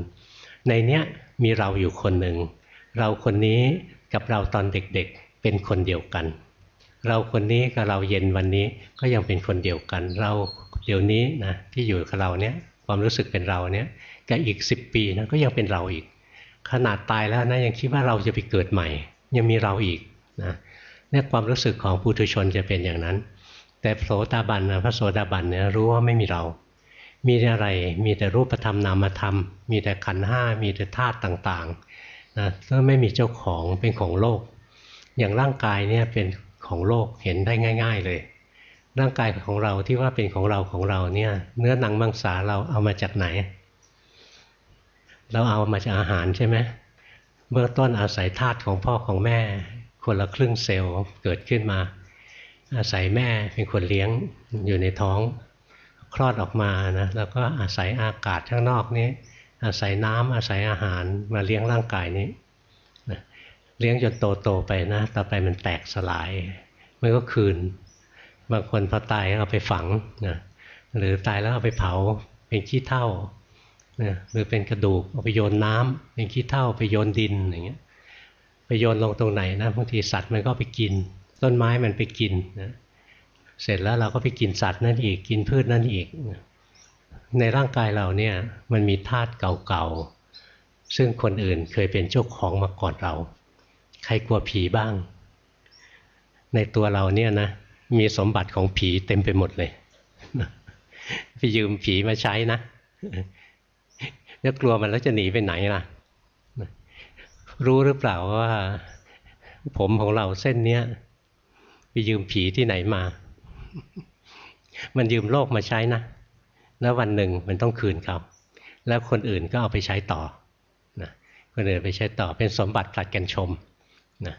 ในเนี้ยมีเราอยู่คนหนึ่ง เราคนนี้กับเราตอนเด็กๆเป็นคนเดียวกัน เราคนนี้กับเราเย็นวันนี้ก็ยังเป็นคนเดียวกัน เราเดี๋ยวนี้นะที่อยู่กับเราเนี่ยความรู้สึกเป็นเราเนี่ย กับอีกสิบปีนะก็ยังเป็นเราอีก ขนาดตายแล้วนะยังคิดว่าเราจะไปเกิดใหม่ ยังมีเราอีกนะเนี่ยความรู้สึกของปุถุชนจะเป็นอย่างนั้น แต่โสดาบันนะพระโสดาบันเนี่ยรู้ว่าไม่มีเรา มีอะไรมีแต่รูปธรรมนามธรรม มีแต่ขันห้ามีแต่ธาตุต่างๆนะก็ไม่มีเจ้าของเป็นของโลก อย่างร่างกายเนี่ยเป็นของโลกเห็นได้ง่าย ๆ เลย ร่างกายของเราที่ว่าเป็นของเราของเราเนี่ยเนื้อหนังมังสาเราเอามาจากไหน เราเอามาจากอาหารใช่ไหมเบื้องต้นอาศัยธาตุของพ่อของแม่ คนละครึ่งเซลล์เกิดขึ้นมา อาศัยแม่เป็นคนเลี้ยงอยู่ในท้อง คลอดออกมานะแล้วก็อาศัยอากาศข้างนอกนี้ อาศัยน้ำอาศัยอาหารมาเลี้ยงร่างกายนี้เลี้ยงจนโตโตไปนะต่อไปมันแตกสลายมันก็คืน บางคนพอตายเอาไปฝังนะหรือตายแล้วเอาไปเผาเป็นขี้เถ้า นะหรือเป็นกระดูกเอาไปโยนน้ำเป็นขี้เถ้าไปโยนดินอย่างเงี้ยไปโยนลงตรงไหนนะบางทีสัตว์มันก็ไปกิน ต้นไม้มันไปกินนะเสร็จแล้วเราก็ไปกินสัตว์นั่นอีกกินพืชนั่นอีก ในร่างกายเราเนี่ยมันมีธาตุเก่าๆซึ่งคนอื่นเคยเป็นเจ้าของมาก่อนเรา ใครกลัวผีบ้าง ในตัวเราเนี่ยนะมีสมบัติของผีเต็มไปหมดเลยไปยืมผีมาใช้นะ แล้วกลัวมันแล้วจะหนีไปไหนล่ะ รู้หรือเปล่าว่า ผมของเราเส้นเนี้ยไปยืมผีที่ไหนมา มันยืมโลกมาใช้นะ แล้ววันหนึ่งมันต้องคืนเขา แล้วคนอื่นก็เอาไปใช้ต่อนะคนอื่นไปใช้ต่อเป็นสมบัติผลัดกันชมนะ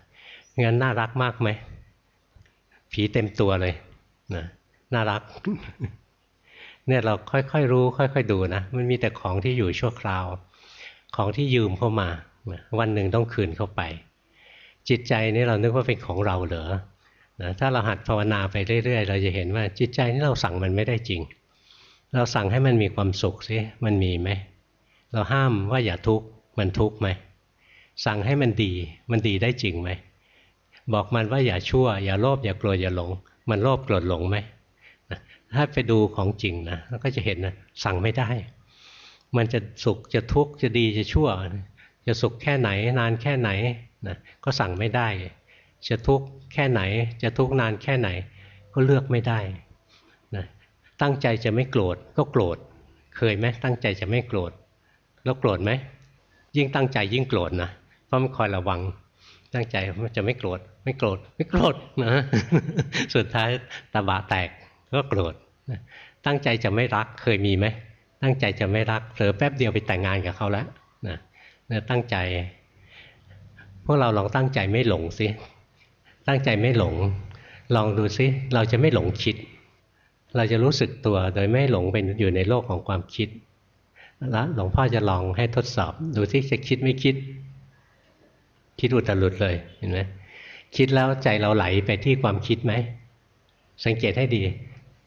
งั้นน่ารักมากไหม ผีเต็มตัวเลยนะน่ารัก เนี่ยเราค่อยๆรู้ ค่อย ๆ ดูนะมันมีแต่ของที่อยู่ชั่วคราว ของที่ยืมเข้ามา วันหนึ่งต้องคืนเข้าไป จิตใจนี่เรานึกว่าเป็นของเราเหรอนะถ้าเราหัดภาวนาไปเรื่อย ๆ เราจะเห็นว่าจิตใจนี่เราสั่งมันไม่ได้จริง เราสั่งให้มันมีความสุขสิมันมีไหมเราห้ามว่าอย่าทุกข์มันทุกข์ไหมสั่งให้มันดีมันดีได้จริงไหมบอกมันว่าอย่าชั่ว อย่าโลภอย่ากลัวอย่าหลง มันโลภโกรธหลงไหม ถ้าไปดูของจริงนะเราก็จะเห็นนะสั่งไม่ได้ มันจะสุขจะทุกข์จะดีจะชั่ว จะสุขแค่ไหนนานแค่ไหนนะก็สั่งไม่ได้ จะทุกข์แค่ไหน จะทุกข์นานแค่ไหน ก็เลือกไม่ได้นะตั้งใจจะไม่โกรธก็โกรธ เคยไหมตั้งใจจะไม่โกรธ แล้วโกรธไหมยิ่งตั้งใจยิ่งโกรธนะเพราะมันคอยระวัง ตั้งใจมันจะไม่โกรธไม่โกรธไม่โกรธนะสุดท้ายตาบะแตกก็โกรธ ตั้งใจจะไม่รักเคยมีไหมตั้งใจจะไม่รักเผลอแป๊บเดียวไปแต่งงานกับเขาแล้วนะนี่ยตั้งใจ พวกเราลองตั้งใจไม่หลงสิตั้งใจไม่หลง ลองดูซิเราจะไม่หลงคิด เราจะรู้สึกตัวโดยไม่หลงไปอยู่ในโลกของความคิดแล้วหลวงพ่อจะลองให้ทดสอบ ดูที่จะคิดไม่คิด คิดอุตรุดเลยเห็นไหมคิดแล้วใจเราไหลไปที่ความคิดไหมสังเกตให้ดี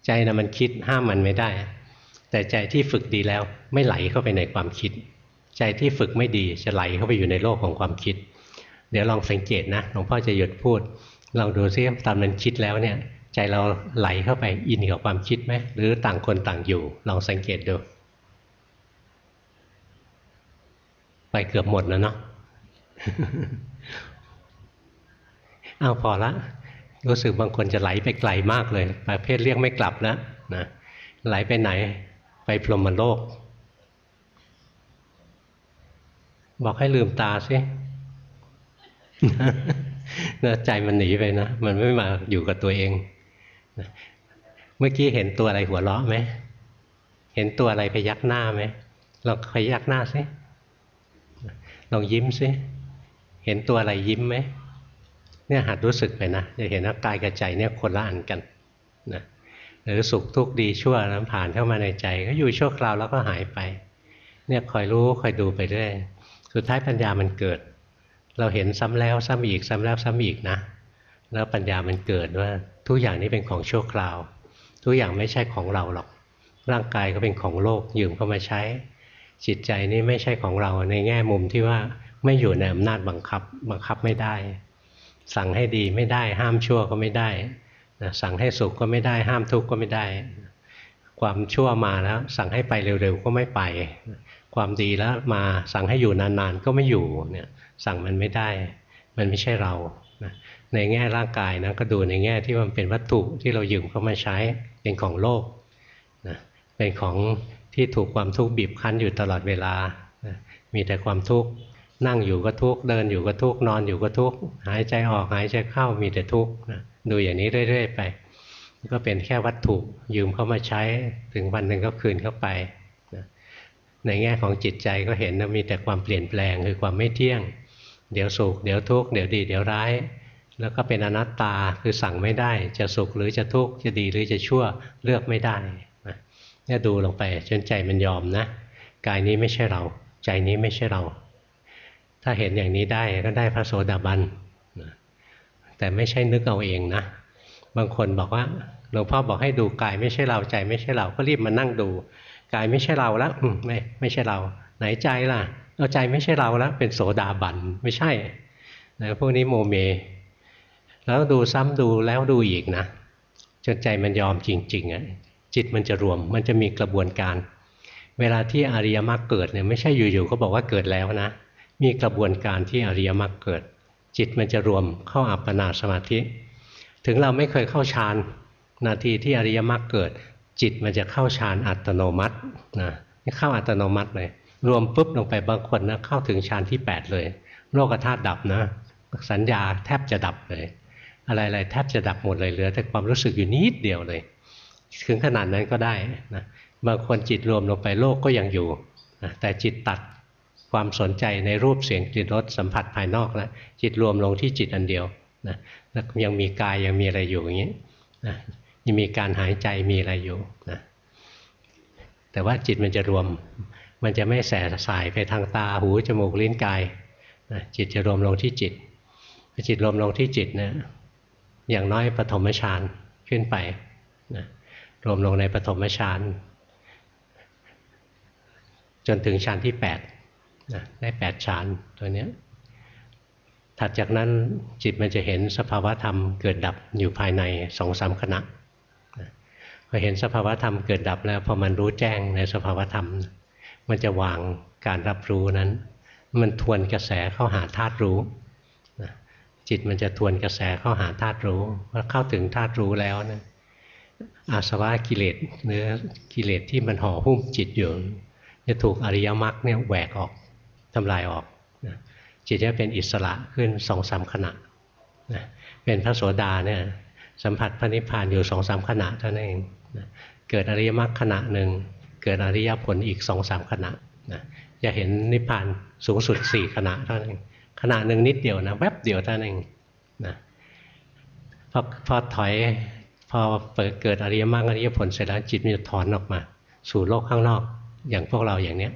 ใจนะมันคิดห้ามมันไม่ได้ แต่ใจที่ฝึกดีแล้วไม่ไหลเข้าไปในความคิด ใจที่ฝึกไม่ดีจะไหลเข้าไปอยู่ในโลกของความคิด เดี๋ยวลองสังเกตนะหลวงพ่อจะหยุดพูดลองดูซิตอนมันคิดแล้วเนี่ย ใจเราไหลเข้าไปอินกับความคิดไหมหรือต่างคนต่างอยู่ลองสังเกตดู ไปเกือบหมดแล้วเนาะเอาพอละ รู้สึกบางคนจะไหลไปไกลมากเลย ประเภทเรียกไม่กลับแล้วนะไหลไปไหนไปพรหมโลก บอกให้ลืมตาสิใจมันหนีไปนะ มันไม่มาอยู่กับตัวเองเมื่อกี้เห็นตัวอะไรหัวเราะไหม เห็นตัวอะไรไปยักหน้าไหมเราคอยยักหน้าสิลองยิ้มซิเห็นตัวอะไรยิ้มไหม เนี่ยหัดรู้สึกไปนะจะเห็นว่ากายกับใจเนี่ยคนละอันกันนะหรือสุขทุกข์ดีชั่วน้ำผ่านเข้ามาในใจ ก็อยู่ชั่วคราวแล้วก็หายไปเนี่ยคอยรู้คอยดูไปเรื่อยสุดท้ายปัญญามันเกิด เราเห็นซ้ำแล้วซ้ำอีกซ้ำแล้วซ้ำอีกนะ แล้วปัญญามันเกิดว่าทุกอย่างนี้เป็นของชั่วคราว ทุกอย่างไม่ใช่ของเราหรอก ร่างกายก็เป็นของโลกยืมเข้ามาใช้ จิตใจนี้ไม่ใช่ของเราในแง่มุมที่ว่าไม่อยู่ในอำนาจบังคับบังคับไม่ได้ สั่งให้ดีไม่ได้ ห้ามชั่วก็ไม่ได้นะสั่งให้สุขก็ไม่ได้ ห้ามทุกข์ก็ไม่ได้ ความชั่วมาแล้ว สั่งให้ไปเร็วๆก็ไม่ไป ความดีแล้วมาสั่งให้อยู่นานๆก็ไม่อยู่เนี่ยสั่งมันไม่ได้ มันไม่ใช่เรานะในแง่ร่างกายนะก็ดูในแง่ที่มันเป็นวัตถุที่เรายืมเข้ามาใช้เป็นของโลกนะเป็นของที่ถูกความทุกข์บีบคั้นอยู่ตลอดเวลามีแต่ความทุกข์ นั่งอยู่ก็ทุกข์เดินอยู่ก็ทุกข์นอนอยู่ก็ทุกข์หายใจออกหายใจเข้ามีแต่ทุกข์ดูอย่างนี้เรื่อย ๆ ไป ก็เป็นแค่วัตถุยืมเข้ามาใช้ถึงวันหนึ่งก็คืนเข้าไปในแง่ของจิตใจก็เห็นว่ามีแต่ความเปลี่ยนแปลงคือความไม่เที่ยง เดี๋ยวสุขเดี๋ยวทุกข์เดี๋ยวดีเดี๋ยวร้าย แล้วก็เป็นอนัตตาคือสั่งไม่ได้ จะสุขหรือจะทุกข์จะดีหรือจะชั่วเลือกไม่ได้เนี่ยดูลงไปจนใจมันยอมนะกายนี้ไม่ใช่เรา ใจนี้ไม่ใช่เรา ถ้าเห็นอย่างนี้ได้ก็ได้พระโสดาบันแต่ไม่ใช่นึกเอาเองนะ บางคนบอกว่าหลวงพ่อบอกให้ดูกายไม่ใช่เราใจ ไม่ใช่เราก็รีบมานั่งดูกายไม่ใช่เราแล้วไม่ไม่ใช่เรา ไหนใจล่ะเอาใจไม่ใช่เราแล้ว เป็นโสดาบันไม่ใช่นะพวกนี้โมเม แล้วดูซ้ำดูแล้วดูอีกนะจนใจมันยอมจริงๆอะจิตมันจะรวมมันจะมีกระบวนการ เวลาที่อริยมรรคเกิดเนี่ยไม่ใช่อยู่ๆก็บอกว่าเกิดแล้วนะ มีกระบวนการที่อริยมรรคเกิด จิตมันจะรวมเข้าอัปปนาสมาธิ ถึงเราไม่เคยเข้าฌานนาทีที่อริยมรรคเกิด จิตมันจะเข้าฌานอัตโนมัตินะเข้าอัตโนมัติเลย รวมปุ๊บลงไปบางคนนะเข้าถึงฌานที่ 8 เลยโลกธาตุดับนะสัญญาแทบจะดับเลย อะไรๆแทบจะดับหมดเลยเหลือแต่ความรู้สึกอยู่นิดเดียวเลย ถึงขนาดนั้นก็ได้นะบางคนจิตรวมลงไปโลกก็ยังอยู่นะแต่จิตตัด ความสนใจในรูปเสียงกลิ่นรสสัมผัสภายนอกแล้วจิตรวมลงที่จิตอันเดียวนะยังมีกายยังมีอะไรอยู่อย่างนี้นะยังมีการหายใจมีอะไรอยู่นะแต่ว่าจิตมันจะรวม มันจะไม่แสสายไปทางตาหูจมูกลิ้นกายนะจิตจะรวมลงที่จิตจิตรวมลงที่จิตนะอย่างน้อยปฐมฌานขึ้นไปนะรวมลงในปฐมฌานจนถึงฌานที่ 8 นะได้8ฌานตัวนี้ถัดจากนั้นจิตมันจะเห็นสภาวะธรรมเกิดดับอยู่ภายในสองสามขณะพอเห็นสภาวะธรรมเกิดดับแล้วพอมันรู้แจ้งในสภาวะธรรม มันจะวางการรับรู้นั้น มันทวนกระแสเข้าหาธาตุรู้จิตมันจะทวนกระแสเข้าหาธาตุรู้ว่าเข้าถึงธาตุรู้แล้วนะอาสวะกิเลสเนื้อกิเลสที่มันห่อหุ้มจิตอยู่จะถูกอริยมรรคเนี่ยแหวกออก ทำลายออกนะจิตจะเป็นอิสระขึ้นสองสามขณะนะเป็นพระโสดาเนี่ยสัมผัสพระนิพพานอยู่สองสามขณะเท่านั้นเองนะเกิดอริยมรรคขณะหนึ่งเกิดอริยผลอีกสองสามขณะนะจะเห็นนิพพานสูงสุดสี่ขณะเท่านั้นเองขณะหนึ่งนิดเดียวนะแวบเดียวเท่านั้นเองนะพอพอถอยพอเปิดเกิดอริยมรรคอริยผลเสร็จแล้วจิตมันจะถอนออกมา สู่โลกข้างนอก อย่างพวกเราอย่างเนี้ย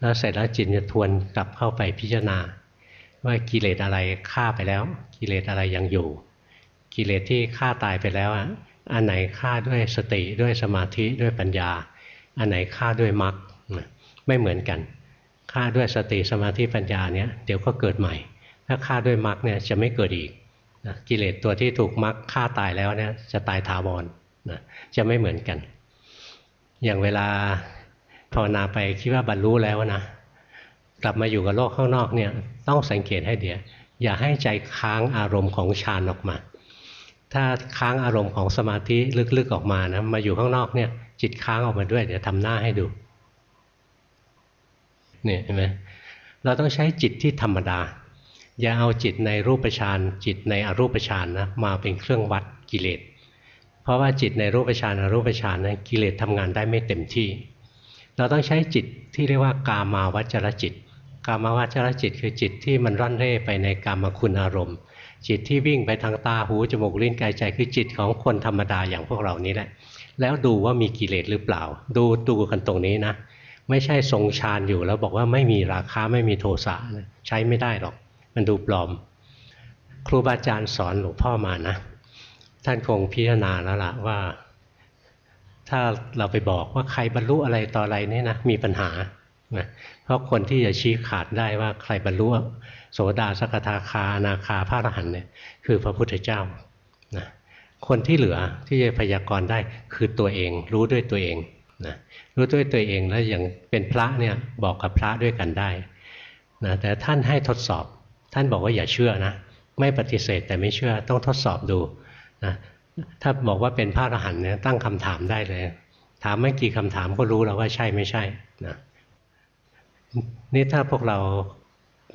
แล้วเสร็จแล้วจิตจะทวนกลับเข้าไปพิจารณา ว่ากิเลสอะไรฆ่าไปแล้ว กิเลสอะไรยังอยู่ กิเลสที่ฆ่าตายไปแล้วอะอันไหนฆ่าด้วยสติด้วยสมาธิด้วยปัญญา อันไหนฆ่าด้วยมรรคไม่เหมือนกันฆ่าด้วยสติสมาธิปัญญาเนี้ยเดี๋ยวก็เกิดใหม่ ถ้าฆ่าด้วยมรรคเนี่ยจะไม่เกิดอีกนะกิเลสตัวที่ถูกมรรคฆ่าตายแล้วเนี่ยจะตายถาวรนะจะไม่เหมือนกัน อย่างเวลา ภาวนาไปคิดว่าบรรลุแล้วนะกลับมาอยู่กับโลกข้างนอกเนี่ยต้องสังเกตให้เดียวอย่าให้ใจค้างอารมณ์ของฌานออกมา ถ้าค้างอารมณ์ของสมาธิลึกๆออกมานะมาอยู่ข้างนอกเนี่ย จิตค้างออกมาด้วย เดี๋ยวทำหน้าให้ดูเนี่ยเห็นไหมเราต้องใช้จิตที่ธรรมดา อย่าเอาจิตในรูปฌานจิตในอรูปฌานนะมาเป็นเครื่องวัดกิเลส เพราะว่าจิตในรูปฌานอรูปฌานนะกิเลสทำงานได้ไม่เต็มที่ เราต้องใช้จิตที่เรียกว่ากามาวัจรจิต กามาวัจรจิตคือจิตที่มันร่อนเร่ไปในกามคุณอารมณ์ จิตที่วิ่งไปทางตาหูจมูกลิ้นกายใจคือจิตของคนธรรมดาอย่างพวกเรานี้แหละ แล้วดูว่ามีกิเลสหรือเปล่า ดูดูกันตรงนี้นะ ไม่ใช่ทรงฌานอยู่แล้วบอกว่าไม่มีราคาไม่มีโทสะใช้ไม่ได้หรอก มันดูปลอม ครูบาอาจารย์สอนหลวงพ่อมานะ ท่านคงพิจารณาแล้วล่ะว่า ถ้าเราไปบอกว่าใครบรรลุอะไรต่ออะไรนี่นะมีปัญหานะเพราะคนที่จะชี้ขาดได้ว่าใครบรรลุโสดาสกทาคานาคาพระอรหันต์เนี่ยคือพระพุทธเจ้านะคนที่เหลือที่จะพยากรณ์ได้คือตัวเอง รู้ด้วยตัวเองนะรู้ด้วยตัวเองแล้วอย่างเป็นพระเนี่ยบอกกับพระด้วยกันได้นะแต่ท่านให้ทดสอบ ท่านบอกว่าอย่าเชื่อนะไม่ปฏิเสธแต่ไม่เชื่อต้องทดสอบดูนะ ถ้าบอกว่าเป็นพระอรหันต์เนี่ยตั้งคำถามได้เลย ถามไม่กี่คำถามก็รู้แล้วว่าใช่ไม่ใช่นะนี่ถ้าพวกเรา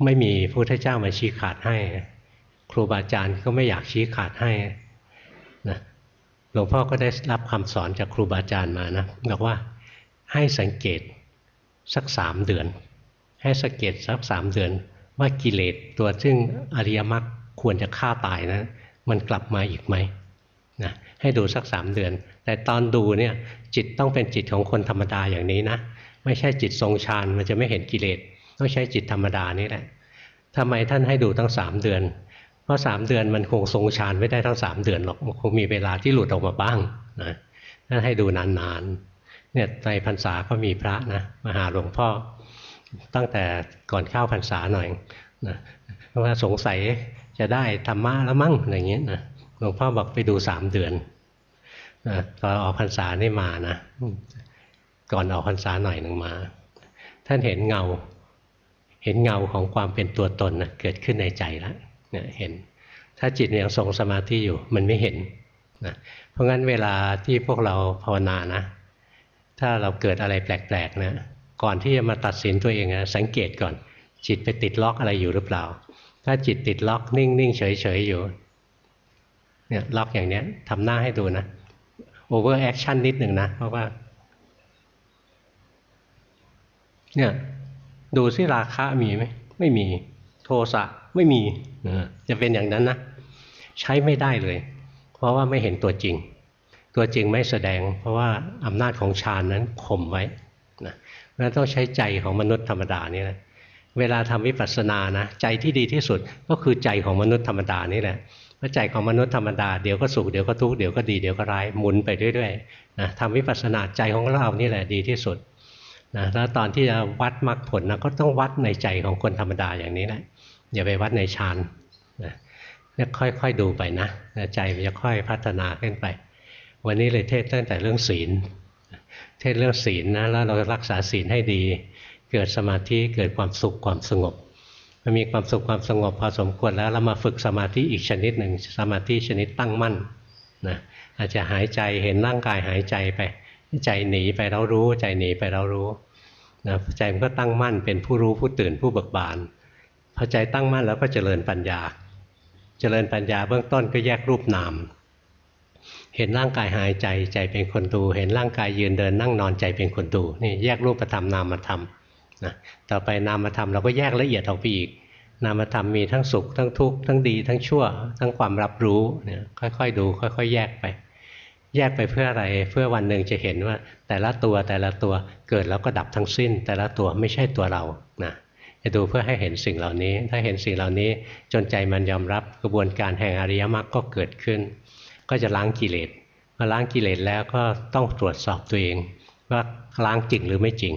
ไม่มีพระพุทธเจ้ามาชี้ขาดให้ ครูบาอาจารย์ก็ไม่อยากชี้ขาดให้นะหลวงพ่อก็ได้รับคำสอนจากครูบาอาจารย์มานะบอกว่าให้สังเกตสักสามเดือน ให้สังเกตสักสามเดือน ว่ากิเลสตัวซึ่งอริยมรรคควรจะฆ่าตายนะ มันกลับมาอีกไหม ให้ดูสักสามเดือน แต่ตอนดูเนี่ยจิตต้องเป็นจิตของคนธรรมดาอย่างนี้นะ ไม่ใช่จิตทรงฌานมันจะไม่เห็นกิเลสต้องใช้จิตธรรมดานี่แหละทำไมท่านให้ดูตั้งสามเดือน เพราะสามเดือนมันคงทรงฌานไม่ได้ทั้งสามเดือนหรอกมันคงมีเวลาที่หลุดออกมาบ้างนะท่านให้ดูนานๆเนี่ยในพรรษาก็มีพระนะมาหาหลวงพ่อ ตั้งแต่ก่อนเข้าพรรษาหน่อยนะว่าสงสัยจะได้ธรรมะแล้วมั่งอะไรเงี้ยนะหลวงพ่อบอกไปดูสามเดือน ตอนออกพรรษานี่มานะก่อนออกพรรษาหน่อยหนึ่งมา ท่านเห็นเงา เห็นเงาของความเป็นตัวตนนะเกิดขึ้นในใจแล้วเนี่ยเห็น ถ้าจิตยังทรงสมาธิอยู่มันไม่เห็นนะเพราะงั้นเวลาที่พวกเราภาวนานะ ถ้าเราเกิดอะไรแปลกๆนะก่อนที่จะมาตัดสินตัวเองนะสังเกตก่อน จิตไปติดล็อกอะไรอยู่หรือเปล่า ถ้าจิตติดล็อกนิ่งๆเฉยๆอยู่เนี่ยล็อกอย่างเนี้ยทำหน้าให้ดูนะ over action นิดหนึ่งนะ เพราะว่า เนี่ยดูซิราคะมีไหมไม่มีโทสะไม่มีจะเป็นอย่างนั้นนะ ใช้ไม่ได้เลย เพราะว่าไม่เห็นตัวจริง ตัวจริงไม่แสดง เพราะว่าอำนาจของฌานนั้นข่มไว้นะนั้นต้องใช้ใจของมนุษย์ธรรมดานี่แหละเวลาทำวิปัสสนานะใจที่ดีที่สุดก็คือใจของมนุษย์ธรรมดานี่แหละ เพราะใจของมนุษย์ธรรมดาเดี๋ยวก็สุขเดี๋ยวก็ทุกข์เดี๋ยวก็ดีเดี๋ยวก็ร้ายหมุนไปเรื่อยๆนะทำวิปัสสนาใจของเรานี่แหละดีที่สุดนะแล้วตอนที่จะวัดมรรคผลนะก็ต้องวัดในใจของคนธรรมดาอย่างนี้แหละอย่าไปวัดในฌานนะค่อยๆดูไปนะใจมันจะค่อยพัฒนาขึ้นไป วันนี้เลยเทศตั้งแต่เรื่องศีล เทศเรื่องศีลนะแล้วเรารักษาศีลให้ดี เกิดสมาธิเกิดความสุขความสงบ มันมีความสุขความสงบพอสมควรแล้วเรามาฝึกสมาธิอีกชนิดหนึ่งสมาธิชนิดตั้งมั่นนะอาจจะหายใจเห็นร่างกายหายใจไป ใจหนีไปเรารู้ ใจหนีไปเรารู้นะใจมันก็ตั้งมั่นเป็นผู้รู้ผู้ตื่นผู้เบิกบานพอใจตั้งมั่นแล้วก็เจริญปัญญา เจริญปัญญาเบื้องต้นก็แยกรูปนาม เห็นร่างกายหายใจใจเป็นคนดู เห็นร่างกายยืนเดินนั่งนอนใจเป็นคนดูนี่แยกรูปธรรมนามธรรม นะต่อไปนามธรรมเราก็แยกละเอียดออกไปอีก นามธรรมมีทั้งสุข ทั้งทุกข์ทั้งดี ทั้งชั่ว ทั้งความรับรู้เนี่ยค่อยๆดู ค่อย ๆ แยกไป แยกไปเพื่ออะไรเพื่อวันหนึ่งจะเห็นว่า แต่ละตัวแต่ละตัวเกิดแล้วก็ดับทั้งสิ้น แต่ละตัวไม่ใช่ตัวเรานะจะดูเพื่อให้เห็นสิ่งเหล่านี้ ถ้าเห็นสิ่งเหล่านี้จนใจมันยอมรับกระบวนการแห่งอริยมรรคก็เกิดขึ้น ก็จะล้างกิเลสมาล้างกิเลสแล้วก็ต้องตรวจสอบตัวเอง ว่าล้างจริงหรือไม่จริง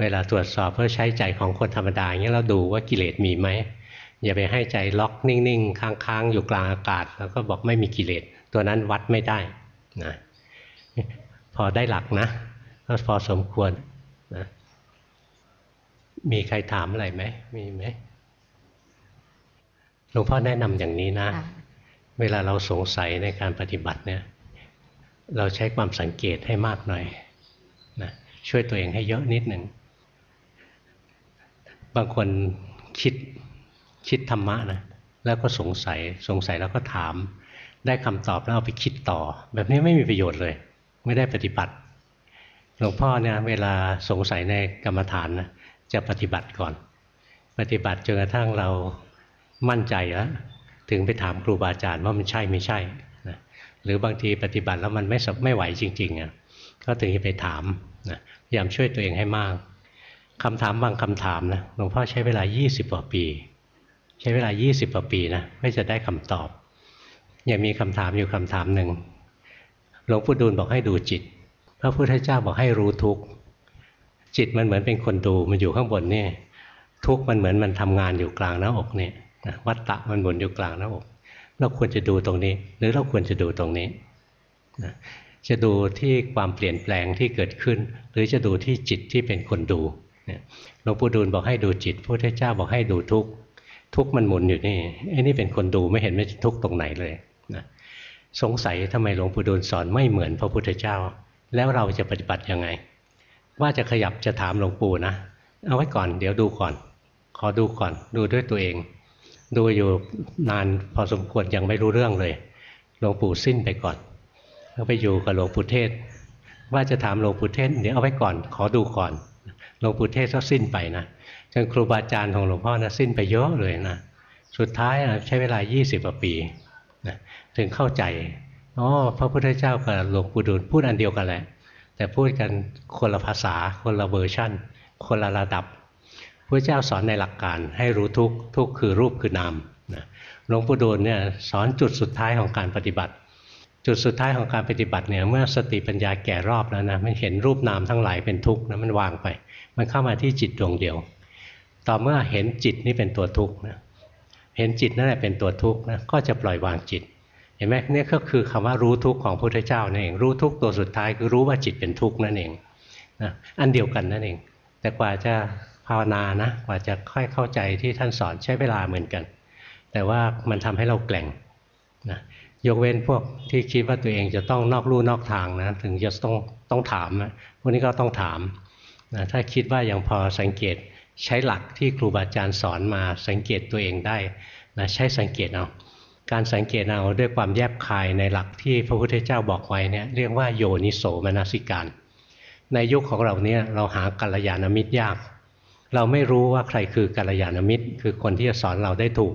เวลาตรวจสอบเพื่อใช้ใจของคนธรรมดาอย่างนี้เราดูว่ากิเลสมีไหมอย่าไปให้ใจล็อกนิ่งๆ ค้างๆ อยู่กลางอากาศ แล้วก็บอกไม่มีกิเลสตัวนั้นวัดไม่ได้นะพอได้หลักนะก็พอสมควรนะมีใครถามอะไรไหมมีไหมหลวงพ่อแนะนำอย่างนี้นะ เวลาเราสงสัยในการปฏิบัติเนี่ยเราใช้ความสังเกตให้มากหน่อยนะช่วยตัวเองให้เยอะนิดหนึ่ง บางคนคิดคิดธรรมะนะแล้วก็สงสัยสงสัยแล้วก็ถาม ได้คำตอบแล้วเอาไปคิดต่อ แบบนี้ไม่มีประโยชน์เลย ไม่ได้ปฏิบัติหลวงพ่อเนี่ยเวลาสงสัยในกรรมฐานนะจะปฏิบัติก่อน ปฏิบัติจนกระทั่งเรามั่นใจแล้วถึงไปถามครูบาอาจารย์ว่ามันใช่ไม่ใช่นะหรือบางทีปฏิบัติแล้วมันไม่ไม่ไหวจริงๆอะก็ถึงจะไปถามนะพยายามช่วยตัวเองให้มาก คำถามบางคำถามนะหลวงพ่อใช้เวลา 20กว่าปี ใช้เวลา 20กว่าปีนะไม่จะได้คำตอบยังมีคำถามอยู่คำถามหนึ่งหลวงปู่ดูลบอกให้ดูจิต พระพุทธเจ้าบอกให้รู้ทุกจิตมันเหมือนเป็นคนดูมันอยู่ข้างบนนี่ทุกมันเหมือนมันทำงานอยู่กลางหน้าอกเนี่ยวัตตะมันหมุนอยู่กลางหน้าอก เราควรจะดูตรงนี้ หรือเราควรจะดูตรงนี้จะดูที่ความเปลี่ยนแปลงที่เกิดขึ้น หรือจะดูที่จิตที่เป็นคนดู หลวงปู่ดูลบอกให้ดูจิตพระพุทธเจ้าบอกให้ดูทุกทุกมันหมุนอยู่นี่ไอ้นี่เป็นคนดูไม่เห็นไม่ทุกตรงไหนเลยนะสงสัยทำไมหลวงปู่ดูลสอนไม่เหมือนพระพุทธเจ้า แล้วเราจะปฏิบัติยังไง ว่าจะขยับจะถามหลวงปู่นะ เอาไว้ก่อนเดี๋ยวดูก่อน ขอดูก่อน ดูด้วยตัวเอง ดูอยู่นานพอสมควรยังไม่รู้เรื่องเลยหลวงปู่สิ้นไปก่อนก็ไปอยู่กับหลวงปู่เทศ ว่าจะถามหลวงปู่เทศเดี๋ยวเอาไว้ก่อน ขอดูก่อน หลวงปู่เทศก็สิ้นไปนะจนครูบาอาจารย์ของหลวงพ่อนะสิ้นไปเยอะเลยนะสุดท้ายนะใช้เวลา 20กว่าปีนะถึงเข้าใจอ๋อพระพุทธเจ้ากับหลวงปู่ดูลพูดอันเดียวกันแหละ แต่พูดกันคนละภาษา คนละเวอร์ชั่น คนละระดับพระเจ้าสอนในหลักการให้รู้ทุกทุกคือรูปคือนามนะหลวงปู่ดูลเนี่ยสอนจุดสุดท้ายของการปฏิบัติ จุดสุดท้ายของการปฏิบัติเนี่ยเมื่อสติปัญญาแก่รอบแล้วนะมันเห็นรูปนามทั้งหลายเป็นทุกข์นะมันวางไป มันเข้ามาที่จิตดวงเดียว ต่อเมื่อเห็นจิตนี่เป็นตัวทุกข์นะเห็นจิตนั่นแหละเป็นตัวทุกข์นะก็จะปล่อยวางจิต เห็นไหมนี่ก็คือคำว่ารู้ทุกข์ของพระพุทธเจ้านั่นเองรู้ทุกข์ตัวสุดท้ายคือรู้ว่าจิตเป็นทุกข์นั่นเองนะอันเดียวกันนั่นเอง แต่กว่าจะภาวนานะกว่าจะค่อยเข้าใจที่ท่านสอนใช้เวลาเหมือนกัน แต่ว่ามันทำให้เราแกล่งนะยกเว้นพวกที่คิดว่าตัวเองจะต้องนอกลู่นอกทางนะถึงจะต้องต้องถามนะพวกนี้ก็ต้องถาม นะถ้าคิดว่ายังพอสังเกตใช้หลักที่ครูบาอาจารย์สอนมาสังเกตตัวเองได้นะใช้สังเกตเอาการสังเกตเอาด้วยความแยบคายในหลักที่พระพุทธเจ้าบอกไว้เนี่ยเรียกว่าโยนิโสมนสิการ ในยุคของเราเนี่ยเราหากัลยาณมิตรยาก เราไม่รู้ว่าใครคือกัลยาณมิตร คือคนที่จะสอนเราได้ถูก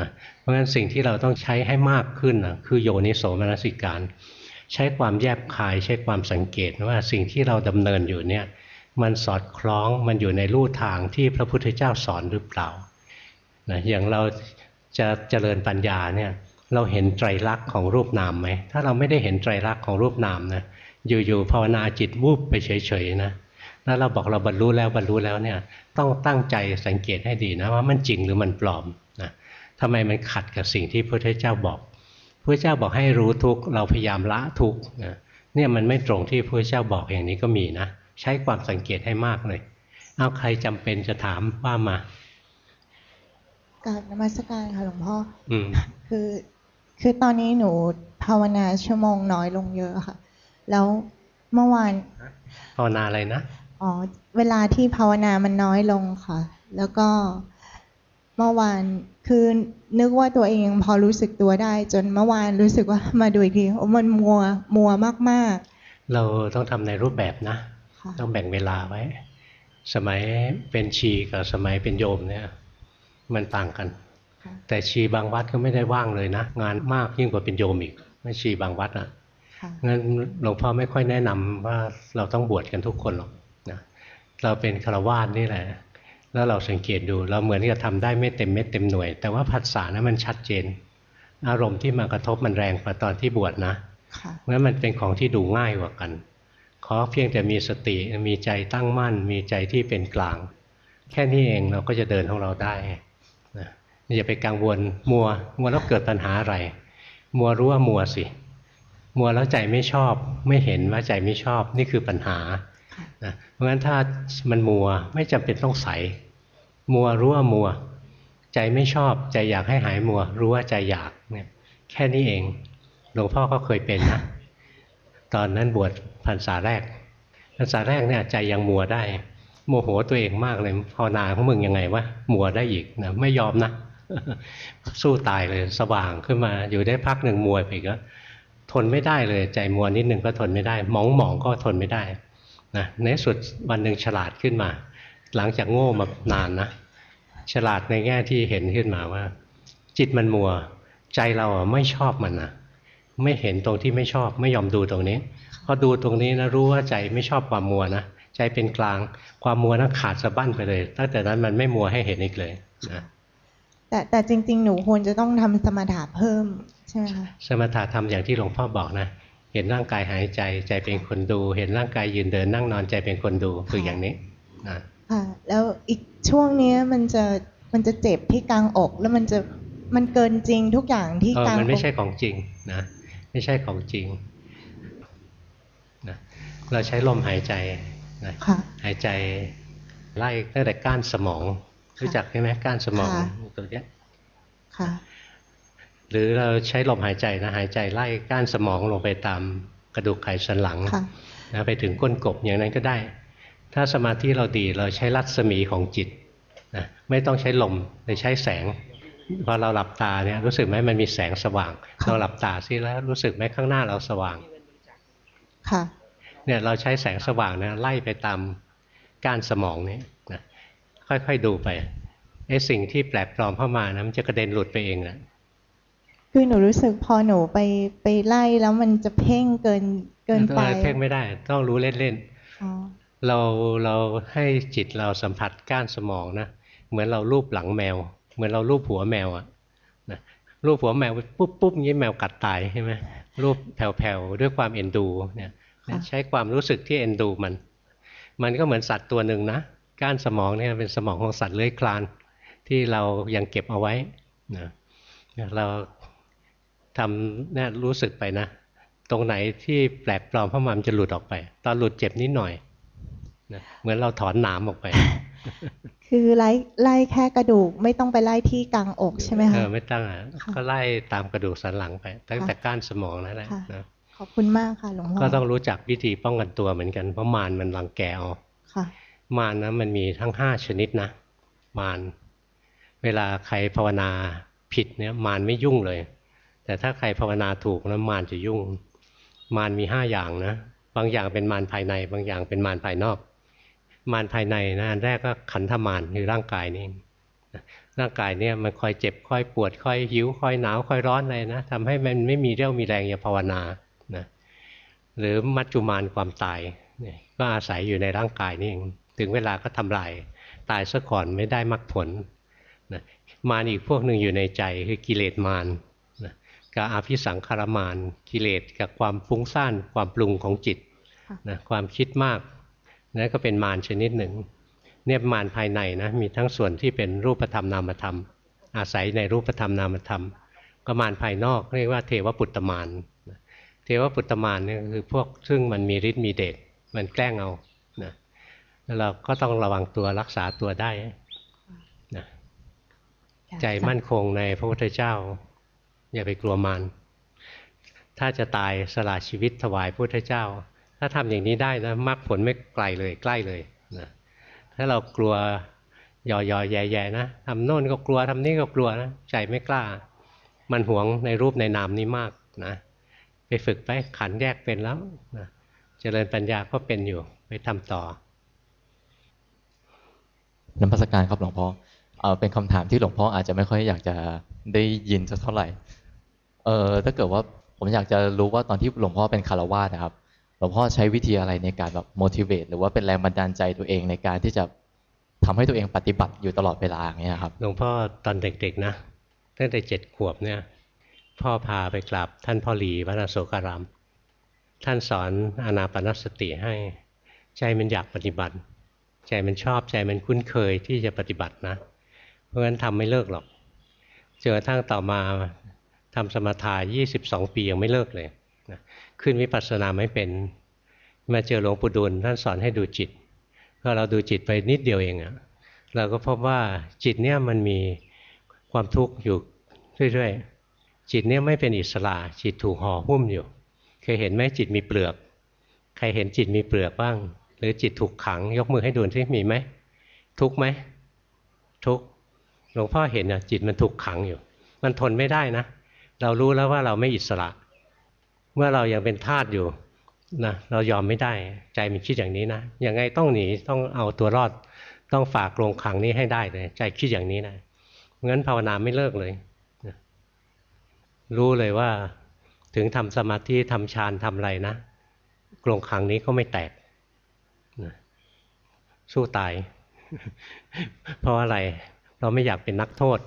นะเพราะฉะนั้นสิ่งที่เราต้องใช้ให้มากขึ้นนะคือโยนิโสมนสิการ ใช้ความแยบคายใช้ความสังเกตว่าสิ่งที่เราดำเนินอยู่เนี่ย มันสอดคล้องมันอยู่ในลู่ทางที่พระพุทธเจ้าสอนหรือเปล่านะอย่างเราจะเจริญปัญญาเนี่ยเราเห็นไตรลักษณ์ของรูปนามไหมถ้าเราไม่ได้เห็นไตรลักษณ์ของรูปนามนะอยู่ๆภาวนาจิตวูบไปเฉยๆนะแล้วเราบอกเราบรรลุแล้วบรรลุแล้วเนี่ยต้องตั้งใจสังเกตให้ดีนะว่ามันจริงหรือมันปลอมนะทำไมมันขัดกับสิ่งที่พระพุทธเจ้าบอกพระเจ้าบอกให้รู้ทุกเราพยายามละทุกนะเนี่ยมันไม่ตรงที่พระเจ้าบอกอย่างนี้ก็มีนะ ใช้ความสังเกตให้มากเลยเอาใครจำเป็นจะถามว่ามาการนมัสการค่ะหลวงพ่ออืมคือคือตอนนี้หนูภาวนาชั่วโมงน้อยลงเยอะค่ะ แล้วเมื่อวานภาวนาอะไรนะอ๋อเวลาที่ภาวนามันน้อยลงค่ะ แล้วก็เมื่อวานคือนึกว่าตัวเองพอรู้สึกตัวได้ จนเมื่อวานรู้สึกว่ามาดูอีกทีโอ้มันมัวมัวมากเราต้องทำในรูปแบบนะๆค่ะ ต้องแบ่งเวลาไว้ สมัยเป็นชีกับสมัยเป็นโยมเนี่ยมันต่างกันค่ะแต่ชีบางวัดก็ไม่ได้ว่างเลยนะ งานมากยิ่งกว่าเป็นโยมอีก ไม่ชีบางวัดอะค่ะงั้นหลวงพ่อไม่ค่อยแนะนำว่าเราต้องบวชกันทุกคนหรอกนะเราเป็นฆราวาสนี่แหละ แล้วเราสังเกตดูเราเหมือนกับทำได้ไม่เต็มเม็ดเต็มหน่วย แต่ว่าผัสสะนั้นมันชัดเจน อารมณ์ที่มากระทบมันแรงกว่าตอนที่บวชนะค่ะงั้นมันเป็นของที่ดูง่ายกว่ากัน ขอเพียงแต่มีสติมีใจตั้งมั่น มีใจที่เป็นกลาง แค่นี้เองเราก็จะเดินของเราได้นะอย่าไปกังวลมัวมัวแล้วเกิดปัญหาอะไรมัวรู้ว่ามัวสิมัวแล้วใจไม่ชอบ ไม่เห็นว่าใจไม่ชอบนี่คือปัญหานะเพราะฉะนั้นถ้ามันมัวไม่จำเป็นต้องใสมัวรู้ว่ามัว ใจไม่ชอบใจอยากให้หายมัว รู้ว่าใจอยากเนี่ยแค่นี้เองหลวงพ่อก็เคยเป็นนะ ตอนนั้นบวชพรรษาแรกพรรษาแรกเนี่ยใจยังมัวได้ โมโหตัวเองมากเลยภาวนาของมึงยังไงวะมัวได้อีกนะไม่ยอมนะสู้ตายเลยสว่างขึ้นมา อยู่ได้พักหนึ่งมัวไปก็ทนไม่ได้เลย ใจมัวนิดนึงก็ทนไม่ได้ มองมองก็ทนไม่ได้นะในสุดวันหนึ่งฉลาดขึ้นมา หลังจากโง่มานานนะฉลาดในแง่ที่เห็นขึ้นมาว่า จิตมันมัว ใจเราไม่ชอบมันนะ ไม่เห็นตรงที่ไม่ชอบไม่ยอมดูตรงนี้พอดูตรงนี้นะรู้ว่าใจไม่ชอบความมัวนะใจเป็นกลางความมัวนั้นขาดสะบั้นไปเลย ตั้งแต่นั้นมันไม่มัวให้เห็นอีกเลยนะแต่แต่จริง ๆ หนูควรจะต้องทำสมถะเพิ่มใช่ไหมคะสมถะทำอย่างที่หลวงพ่อบอกนะเห็นร่างกายหายใจใจเป็นคนดู เห็นร่างกายยืนเดินนั่งนอนใจเป็นคนดูคืออย่างนี้นะค่ะแล้วอีกช่วงเนี้ยมันจะมันจะเจ็บที่กลางอกแล้วมันจะมันเกินจริงทุกอย่างที่เออกลางมันไม่อกใช่ของจริงนะ ไม่ใช่ของจริงนะเราใช้ลมหายใจนะค่ะหายใจไล่ตั้งแต่ก้านสมองรู้จักใช่ไหมก้านสมองค่ะตัวเนี้ยค่ะ หรือเราใช้ลมหายใจนะหายใจไล่ก้านสมองลงไปตามกระดูกไขสันหลังค่ะนะไปถึงก้นกบอย่างนั้นก็ได้ ถ้าสมาธิเราดีเราใช้รัศมีของจิตนะไม่ต้องใช้ลมเลยใช้แสง พอเราหลับตาเนี่ยรู้สึกไหมมันมีแสงสว่างค่ะเราหลับตาซิแล้วรู้สึกไหมข้างหน้าเราสว่าง ค่ะ เนี่ยเราใช้แสงสว่างนะไล่ไปตามก้านสมองนี้นะค่อยๆดูไปไอ้สิ่งที่แปลกปลอมเข้ามานะมันจะกระเด็นหลุดไปเองนะคือหนูรู้สึกพอหนูไปไปไล่แล้วมันจะเพ่งเกินเกินไปเพ่งไม่ได้ ต้องรู้เล่นอ๋อๆเราเราให้จิตเราสัมผัสก้านสมองนะเหมือนเราลูบหลังแมว เหมือนเราลูบหัวแมวอะนะลูบหัวแมวปุ๊บปุ๊บอย่างนี้แมวกัดตายใช่ไหมลูบแผ่วๆด้วยความเอ็นดูเนี่ยค่ะใช้ความรู้สึกที่เอ็นดูมัน มันก็เหมือนสัตว์ตัวหนึ่งนะก้านสมองเนี่ยเป็นสมองของสัตว์เลื้อยคลานที่เรายังเก็บเอาไว้นะเราทำเนี่ยรู้สึกไปนะ ตรงไหนที่แปลกปลอมเข้ามามันจะหลุดออกไป ตอนหลุดเจ็บนิดหน่อยนะเหมือนเราถอนหนามออกไป คือไล่ไล่แค่กระดูกไม่ต้องไปไล่ที่กลางอกใช่ไหมเอคะอไม่ตั้งอะค่ะก็ไล่ตามกระดูกสันหลังไป ตั้งแต่ก้านสมองนั่นแหละค่ะนะขอบคุณมากค่ะหลวงพ่อก็ต้องรู้จักวิธีป้องกันตัวเหมือนกันเพราะมารมันรังแกเอาค่ะมารนะมันมีทั้งห้าชนิดนะมารเวลาใครภาวนาผิดเนี่ยมารไม่ยุ่งเลย แต่ถ้าใครภาวนาถูกนะมารจะยุ่ง มารมีห้าอย่างนะบางอย่างเป็นมารภายใน บางอย่างเป็นมารภายนอก มารภายในนะอันแรกก็ขันธมารคือร่างกายนี่เองร่างกายเนี่ยมันคอยเจ็บคอยปวดคอยหิวคอยหนาวคอยร้อนอะไรนะทำให้มันไม่มีเรี่ยวมีแรงอย่าภาวนานะหรือมัจจุมารความตายก็อาศัยอยู่ในร่างกายนี่เองถึงเวลาก็ทำลายตายซะก่อนไม่ได้มรรคผลนะมารอีกพวกหนึ่งอยู่ในใจคือกิเลสมารนะกับอาภิสังขารมารกิเลสกับความฟุ้งซ่านความปรุงของจิตนะความคิดมาก นั่นก็เป็นมารชนิดหนึ่ง เนี่ยมารภายในนะมีทั้งส่วนที่เป็นรูปธรรมนามธรรม อาศัยในรูปธรรมนามธรรมก็มารภายนอกเรียกว่าเทวปุตตมารเทวปุตตมารเนี่ยคือพวกซึ่งมันมีฤทธิ์มีเดชมันแกล้งเอานะแล้วเราก็ต้องระวังตัวรักษาตัวได้นะใจมั่นคงในพระพุทธเจ้า อย่าไปกลัวมารถ้าจะตายสละชีวิตถวายพระพุทธเจ้า ถ้าทำอย่างนี้ได้นะมรรคผลไม่ไกลเลยใกล้เลยนะถ้าเรากลัวยอยอแย่ๆนะทำโน่นก็กลัวทำนี่ก็กลัวนะใจไม่กล้า มันหวงในรูปในนามนี้มากนะไปฝึกไปขันแยกเป็นแล้วนะเจริญปัญญาก็เป็นอยู่ไปทำต่อน้ำพัสการครับหลวงพ่อเออเป็นคำถามที่หลวงพ่ออาจจะไม่ค่อยอยากจะได้ยินสักเท่าไหร่เออถ้าเกิดว่าผมอยากจะรู้ว่าตอนที่หลวงพ่อเป็นคารวาสนะครับ ลวงพ่อใช้วิธีอะไรในการแบบ motivate หรือว่าเป็นแรงบันดาลใจตัวเองในการที่จะทำให้ตัวเองปฏิบัติอยู่ตลอดเวลาอย่างเงี้ยครับ หลวงพ่อตอนเด็กๆนะตั้งแต่เจ็ดขวบเนี่ย พ่อพาไปกราบท่านพ่อหลีวัดอโศการาม ท่านสอนอานาปนสติให้ ใจมันอยากปฏิบัติ ใจมันชอบใจมันคุ้นเคยที่จะปฏิบัตินะ เพราะฉะนั้นทำไม่เลิกหรอกจนกระทั่งต่อมาทำสมถะ22ปียังไม่เลิกเลย ขึ้นวิปัสสนาไม่เป็น มาเจอหลวงปู่ดูลท่านสอนให้ดูจิตพอเราดูจิตไปนิดเดียวเองอะเราก็พบว่าจิตเนี่ยมันมีความทุกข์อยู่เรื่อยๆ จิตเนี่ยไม่เป็นอิสระ จิตถูกห่อหุ้มอยู่ เคยเห็นไหมจิตมีเปลือก ใครเห็นจิตมีเปลือกบ้าง หรือจิตถูกขัง ยกมือให้ดูที่มีไหม ทุกข์ไหม ทุกข์หลวงพ่อเห็นอะจิตมันถูกขังอยู่ มันทนไม่ได้นะ เรารู้แล้วว่าเราไม่อิสระ เมื่อเรายังเป็นทาสอยู่นะเรายอมไม่ได้ใจมันคิดอย่างนี้นะยังไงต้องหนีต้องเอาตัวรอด ต้องฝากโรงขังนี้ให้ได้เลย ใจคิดอย่างนี้นะงั้นภาวนาไม่เลิกเลยนะรู้เลยว่าถึงทำสมาธิทำฌานทำอะไรนะกรงขังนี้ก็ไม่แตกนะสู้ตาย เพราะอะไร เราไม่อยากเป็นนักโทษ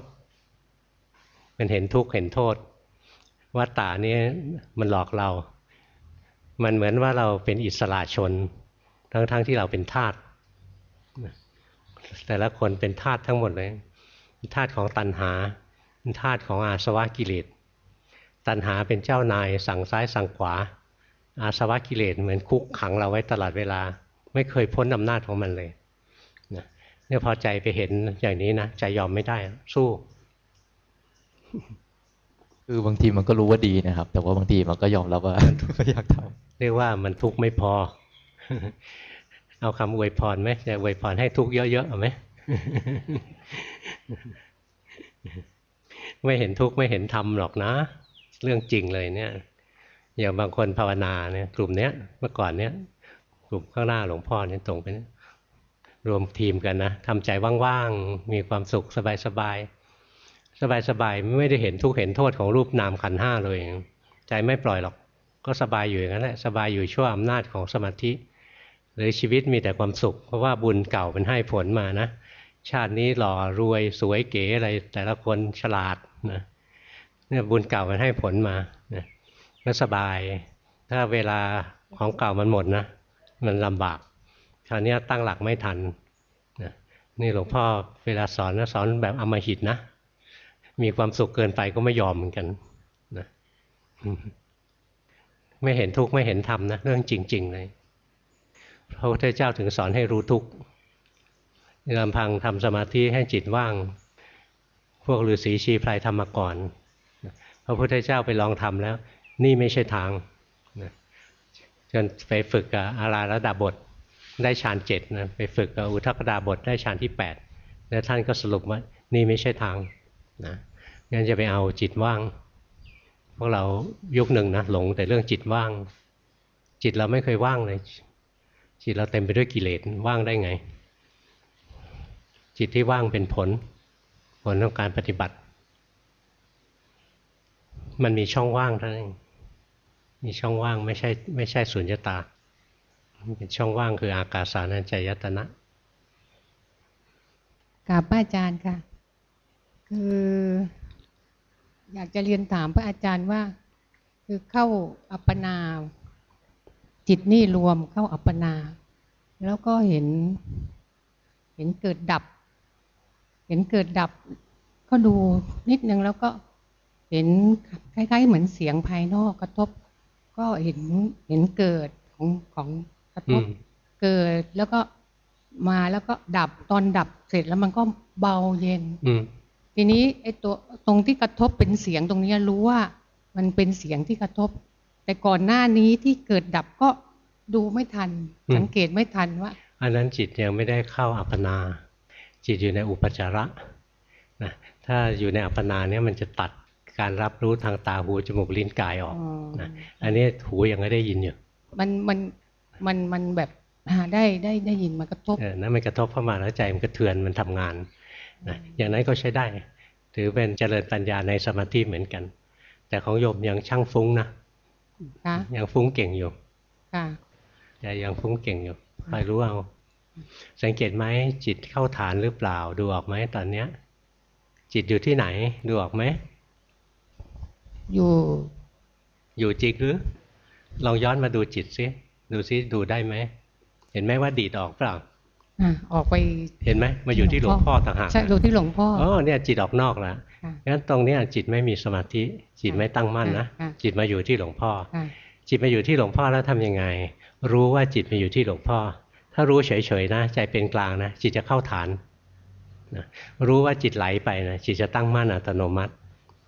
มันเห็นทุกข์เห็นโทษ ว่าตานี้มันหลอกเรา มันเหมือนว่าเราเป็นอิสระชน ทั้งๆทที่เราเป็นทาสแต่ละคนเป็นทาสทั้งหมดเลยทาสของตัณหาเป็นทาสของอาสวะกิเลส ตัณหาเป็นเจ้านายสั่งซ้ายสั่งขวา อาสวะกิเลสเหมือนคุกขังเราไว้ตลอดเวลา ไม่เคยพ้นอำนาจของมันเลยเนี่ยพอใจไปเห็นอย่างนี้นะใจยอมไม่ได้สู้ คือบางทีมันก็รู้ว่าดีนะครับ แต่ว่าบางทีมันก็ยอมรับว่าไม่อยากทเรียกว่ามันทุกข์ไม่พอ เอาคำอวยพรไหมจะอวยพรให้ทุกข์เยอะๆเอาไหมไม่เห็นทุกข์ไม่เห็นธรรมหรอกนะ เรื่องจริงเลยเนี่ยอย่างบางคนภาวนาเนี่ยกลุ่มเนี้ยเมื่อก่อนเนี้ยกลุ่มข้างหน้าหลวงพ่อเนี่ยตรงไปรวมทีมกันนะทำใจว่างๆมีความสุขสบายๆ สบายๆไม่ได้เห็นทุกเห็นโทษของรูปนามขันห้าเลย ใจไม่ปล่อยหรอก ก็สบายอยู่อย่างนั้นแหละสบายอยู่ชั่วอำนาจของสมาธิ หรือชีวิตมีแต่ความสุข เพราะว่าบุญเก่ามันให้ผลมานะชาตินี้หล่อรวยสวยเก๋อะไรแต่ละคนฉลาดนะเนี่ยบุญเก่ามันให้ผลมานะก็สบาย ถ้าเวลาของเก่ามันหมดนะมันลำบากคราวนี้ตั้งหลักไม่ทันนะนี่หลวงพ่อเวลาสอนนะสอนแบบอมหิตนะ มีความสุขเกินไปก็ไม่ยอมเหมือนกันนะไม่เห็นทุกข์ไม่เห็นธรรมนะเรื่องจริง ๆ เลยพระพุทธเจ้าถึงสอนให้รู้ทุกข์ลำพังทำสมาธิให้จิตว่าง พวกฤาษีชีไพรทำมาก่อนพระพุทธเจ้าไปลองทำแล้ว นี่ไม่ใช่ทางจนไปฝึกกับอาราระดาบทได้ฌานเจ็ดนะไปฝึกกับอุทกดาบทได้ฌานที่แปดแล้วท่านก็สรุปว่านี่ไม่ใช่ทางนะ งั้นจะไปเอาจิตว่างพวกเรายุคหนึ่งนะหลงแต่เรื่องจิตว่าง จิตเราไม่เคยว่างเลย จิตเราเต็มไปด้วยกิเลสว่างได้ไง จิตที่ว่างเป็นผล ผลของการปฏิบัติ มันมีช่องว่างเท่านั้นเองมีช่องว่างไม่ใช่ไม่ใช่สุญญตาเป็นช่องว่างคืออากาสานัญจยตนะกราบพระอาจารย์ค่ะ คือ อยากจะเรียนถามพระอาจารย์ว่า คือเข้าอัปปนา จิตนี่รวมเข้าอัปปนา แล้วก็เห็น เห็นเกิดดับ เห็นเกิดดับ ก็ดูนิดนึงแล้วก็เห็นคล้ายๆ เหมือนเสียงภายนอกกระทบ ก็เห็นเห็นเกิดของของกระทบอืมเกิดแล้วก็มาแล้วก็ดับตอนดับเสร็จแล้วมันก็เบาเย็นอืม ทีนี้ไอ้ตัวตรงที่กระทบเป็นเสียงตรงเนี้ยรู้ว่ามันเป็นเสียงที่กระทบ แต่ก่อนหน้านี้ที่เกิดดับก็ดูไม่ทันอืมสังเกตไม่ทันว่าอันนั้นจิตยังไม่ได้เข้าอัปปนา จิตอยู่ในอุปจาระนะถ้าอยู่ในอัปปนาเนี่ยมันจะตัดการรับรู้ทางตาหูจมูกลิ้นกายออกอ๋อนะอันนี้หูยังไม่ได้ยินอยู่ มันมันมันมันแบบอ่าได้ได้ได้ยินมากระทบเออนั่นมันกระทบเข้ามาแล้วใจมันกระเทือนมันทำงาน นะอย่างนั้นก็ใช้ได้ ถือเป็นเจริญปัญญาในสมาธิเหมือนกัน แต่ของโยมยังช่างฟุ้งนะค่ะยังฟุ้งเก่งอยู่ค่ะใจยังฟุ้งเก่งอยู่คอยรู้เอาสังเกตไหมจิตเข้าฐานหรือเปล่าดูออกไหมตอนเนี้ย จิตอยู่ที่ไหนดูออกไหมอยู่ อยู่จริงหรือลองย้อนมาดูจิตซิดูซิดูได้ไหมเห็นไหมว่าดีดออกเปล่า อะออกไปเห็นไหมมาอยู่ที่หลวงพ่อต่างหากใช่ดูที่หลวงพ่ออ๋อเนี่ยจิตออกนอกแล้วค่ะงั้นตรงเนี้ยจิตไม่มีสมาธิจิตไม่ตั้งมั่นนะค่ะจิตมาอยู่ที่หลวงพ่อค่ะจิตมาอยู่ที่หลวงพ่อแล้วทำยังไง รู้ว่าจิตมาอยู่ที่หลวงพ่อ ถ้ารู้เฉยๆนะ ใจเป็นกลางนะจิตจะเข้าฐานนะรู้ว่าจิตไหลไปนะจิตจะตั้งมั่นอัตโนมัติ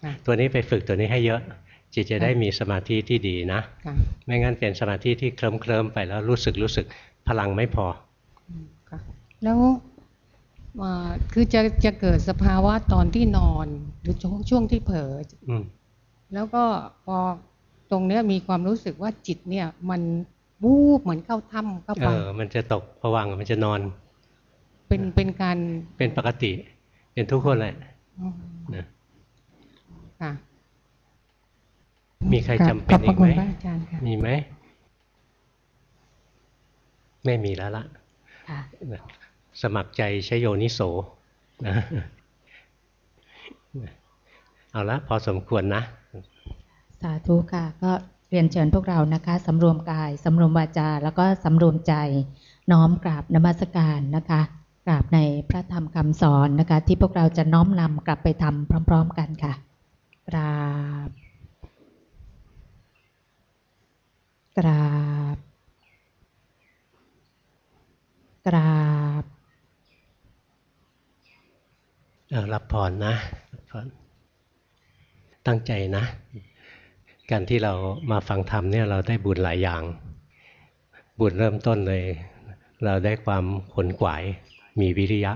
ค่ะตัวนี้ไปฝึกตัวนี้ให้เยอะ จิตจะได้มีสมาธิที่ดีนะค่ะไม่งั้นเป็นสมาธิที่เคลิ้มเคลิมๆไปแล้วรู้สึกรู้สึกพลังไม่พออืมค่ะ แล้วอ่าคือจะจะเกิดสภาวะตอนที่นอนหรือช่วงช่วงที่เผลออืมแล้วก็พอตรงเนี้ยมีความรู้สึกว่าจิตเนี่ย มันวูบเหมือนเข้าถ้ำเข้าเอไปอมันจะตกผวังค์มันจะนอน เป็นเป็นการเป็นปกติ เป็นทุกคนแหละอ๋อนะค่ะมีใครจำเป็นอีกไหมขบพระคุณพระอาจารย์ค่ะมีไหม ไม่มีแล้วละค่ะ สมัครใจใช้โยนิโสนะเอาละพอสมควรนะ สาธุค่ะ ก็เรียนเชิญพวกเรานะคะสำรวมกายสำรวมวาจา แล้วก็สำรวมใจน้อมกราบนมัสการนะคะกราบในพระธรรมคำสอนนะคะ ที่พวกเราจะน้อมนำกลับไปทำพร้อม ๆ กันค่ะกราบกราบกราบ เอา รับพรนะพรตั้งใจนะ การที่เรามาฟังธรรมเนี่ยเราได้บุญหลายอย่าง บุญเริ่มต้นเลย เราได้ความขนขวายมีวิริยะ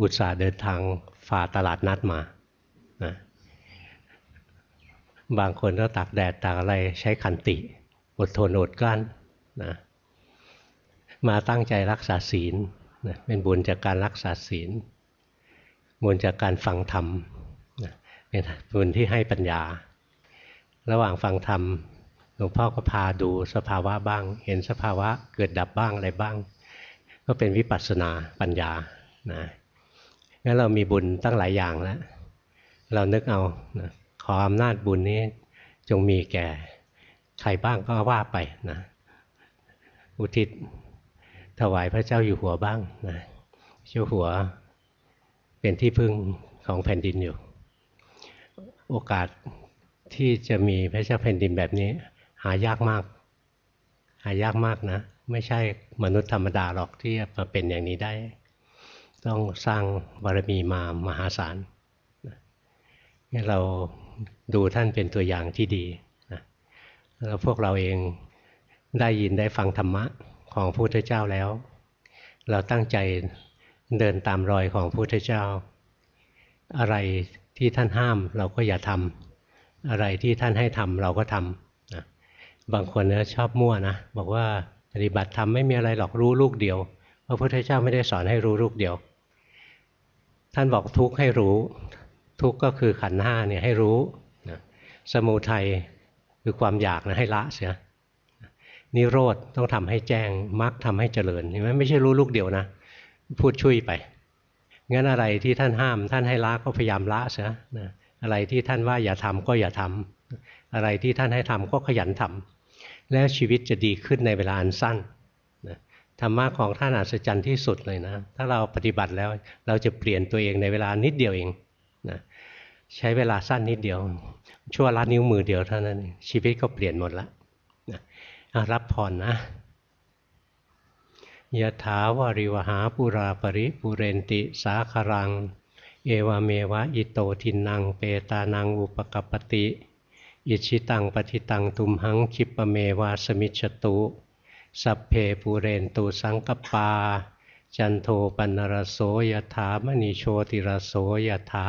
อุตสาห์เดินทางฝ่าตลาดนัดมานะบางคนก็ตากแดดตากอะไรใช้ขันติ อดทนอดกลั้นนะมาตั้งใจรักษาศีลนะเป็นบุญจากการรักษาศีล บุญจากการฟังธรรมเป็นบุญที่ให้ปัญญา ระหว่างฟังธรรมหลวงพ่อก็พาดูสภาวะบ้าง เห็นสภาวะเกิดดับบ้างอะไรบ้าง ก็เป็นวิปัสสนาปัญญานะงั้นเรามีบุญตั้งหลายอย่างแล้ว เรานึกเอานะขออำนาจบุญนี้จงมีแก่ใครบ้างก็ว่าไปนะอุทิศถวายพระเจ้าอยู่หัวบ้างนะเจ้าหัว เป็นที่พึ่งของแผ่นดินอยู่ โอกาสที่จะมีพระเจ้าแผ่นดินแบบนี้ หายากมาก หายากมากนะ ไม่ใช่มนุษย์ธรรมดาหรอกที่จะมาเป็นอย่างนี้ได้ ต้องสร้างบารมีมามหาศาลนะงั้เราดูท่านเป็นตัวอย่างที่ดีนะแล้วพวกเราเองได้ยินได้ฟังธรรมะของพระพุทธเจ้าแล้ว เราตั้งใจ เดินตามรอยของพระพุทธเจ้า อะไรที่ท่านห้ามเราก็อย่าทำอะไรที่ท่านให้ทำเราก็ทำนะบางคนนะชอบมั่วนะบอกว่าปฏิบัติธรรมไม่มีอะไรหรอกรู้ลูกเดียวพระพุทธเจ้าไม่ได้สอนให้รู้ลูกเดียว ท่านบอกทุกข์ให้รู้ ทุกข์ก็คือขันธ์ห้าเนี่ยให้รู้นะสมุทัยคือความอยากนะให้ละเสียนิโรธต้องทำให้แจ้งมรรคทำให้เจริญเห็นไหมไม่ใช่รู้ลูกเดียวนะ พูดช่วยไป งั้นอะไรที่ท่านห้าม ท่านให้ละก็พยายามละเสียนะอะไรที่ท่านว่าอย่าทำก็อย่าทำอะไรที่ท่านให้ทำก็ขยันทำแล้วชีวิตจะดีขึ้นในเวลาอันสั้นนะธรรมะของท่านอัศจรรย์ที่สุดเลยนะ ถ้าเราปฏิบัติแล้วเราจะเปลี่ยนตัวเองในเวลานิดเดียวเองนะใช้เวลาสั้นนิดเดียว ชั่วลัดนิ้วมือเดียวเท่านั้นชีวิตก็เปลี่ยนหมดแล้วนะอะรับพรนะ ยะถาวาริวหาปุราปริปุเรนติสาคารัง เอวเมวะอิโตทินังเปตานังอุปกปปติ อิชิตังปฏิตังตุมหังคิปะเมวาสมิจตุ สัพเพปูเรนตูสังกปา จันโทปันนรโสยถามณีโชติรโสยถา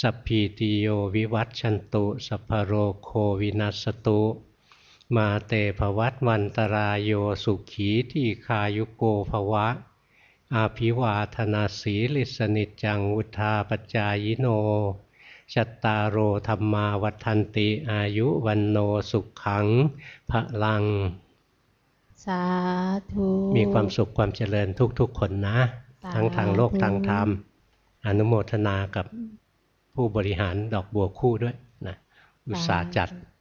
สัพพีติโยวิวัตชันตุ สัพพโรโควินัสตุ มาเตภวัตวันตรายโยสุขีที่คายุโกภวะ อาภิวาธนาสีลิสนิจจังวุธาปจายโนชัตตารโอธรรมาวัฏันติอายุวันโนสุขขังพลัง สาธุมีความสุขความเจริญทุกๆคนนะสาธุทั้งทางโลกทางธรรม อนุโมทนากับผู้บริหารดอกบัวคู่ด้วยนะอุตสาห์จัดสาธุ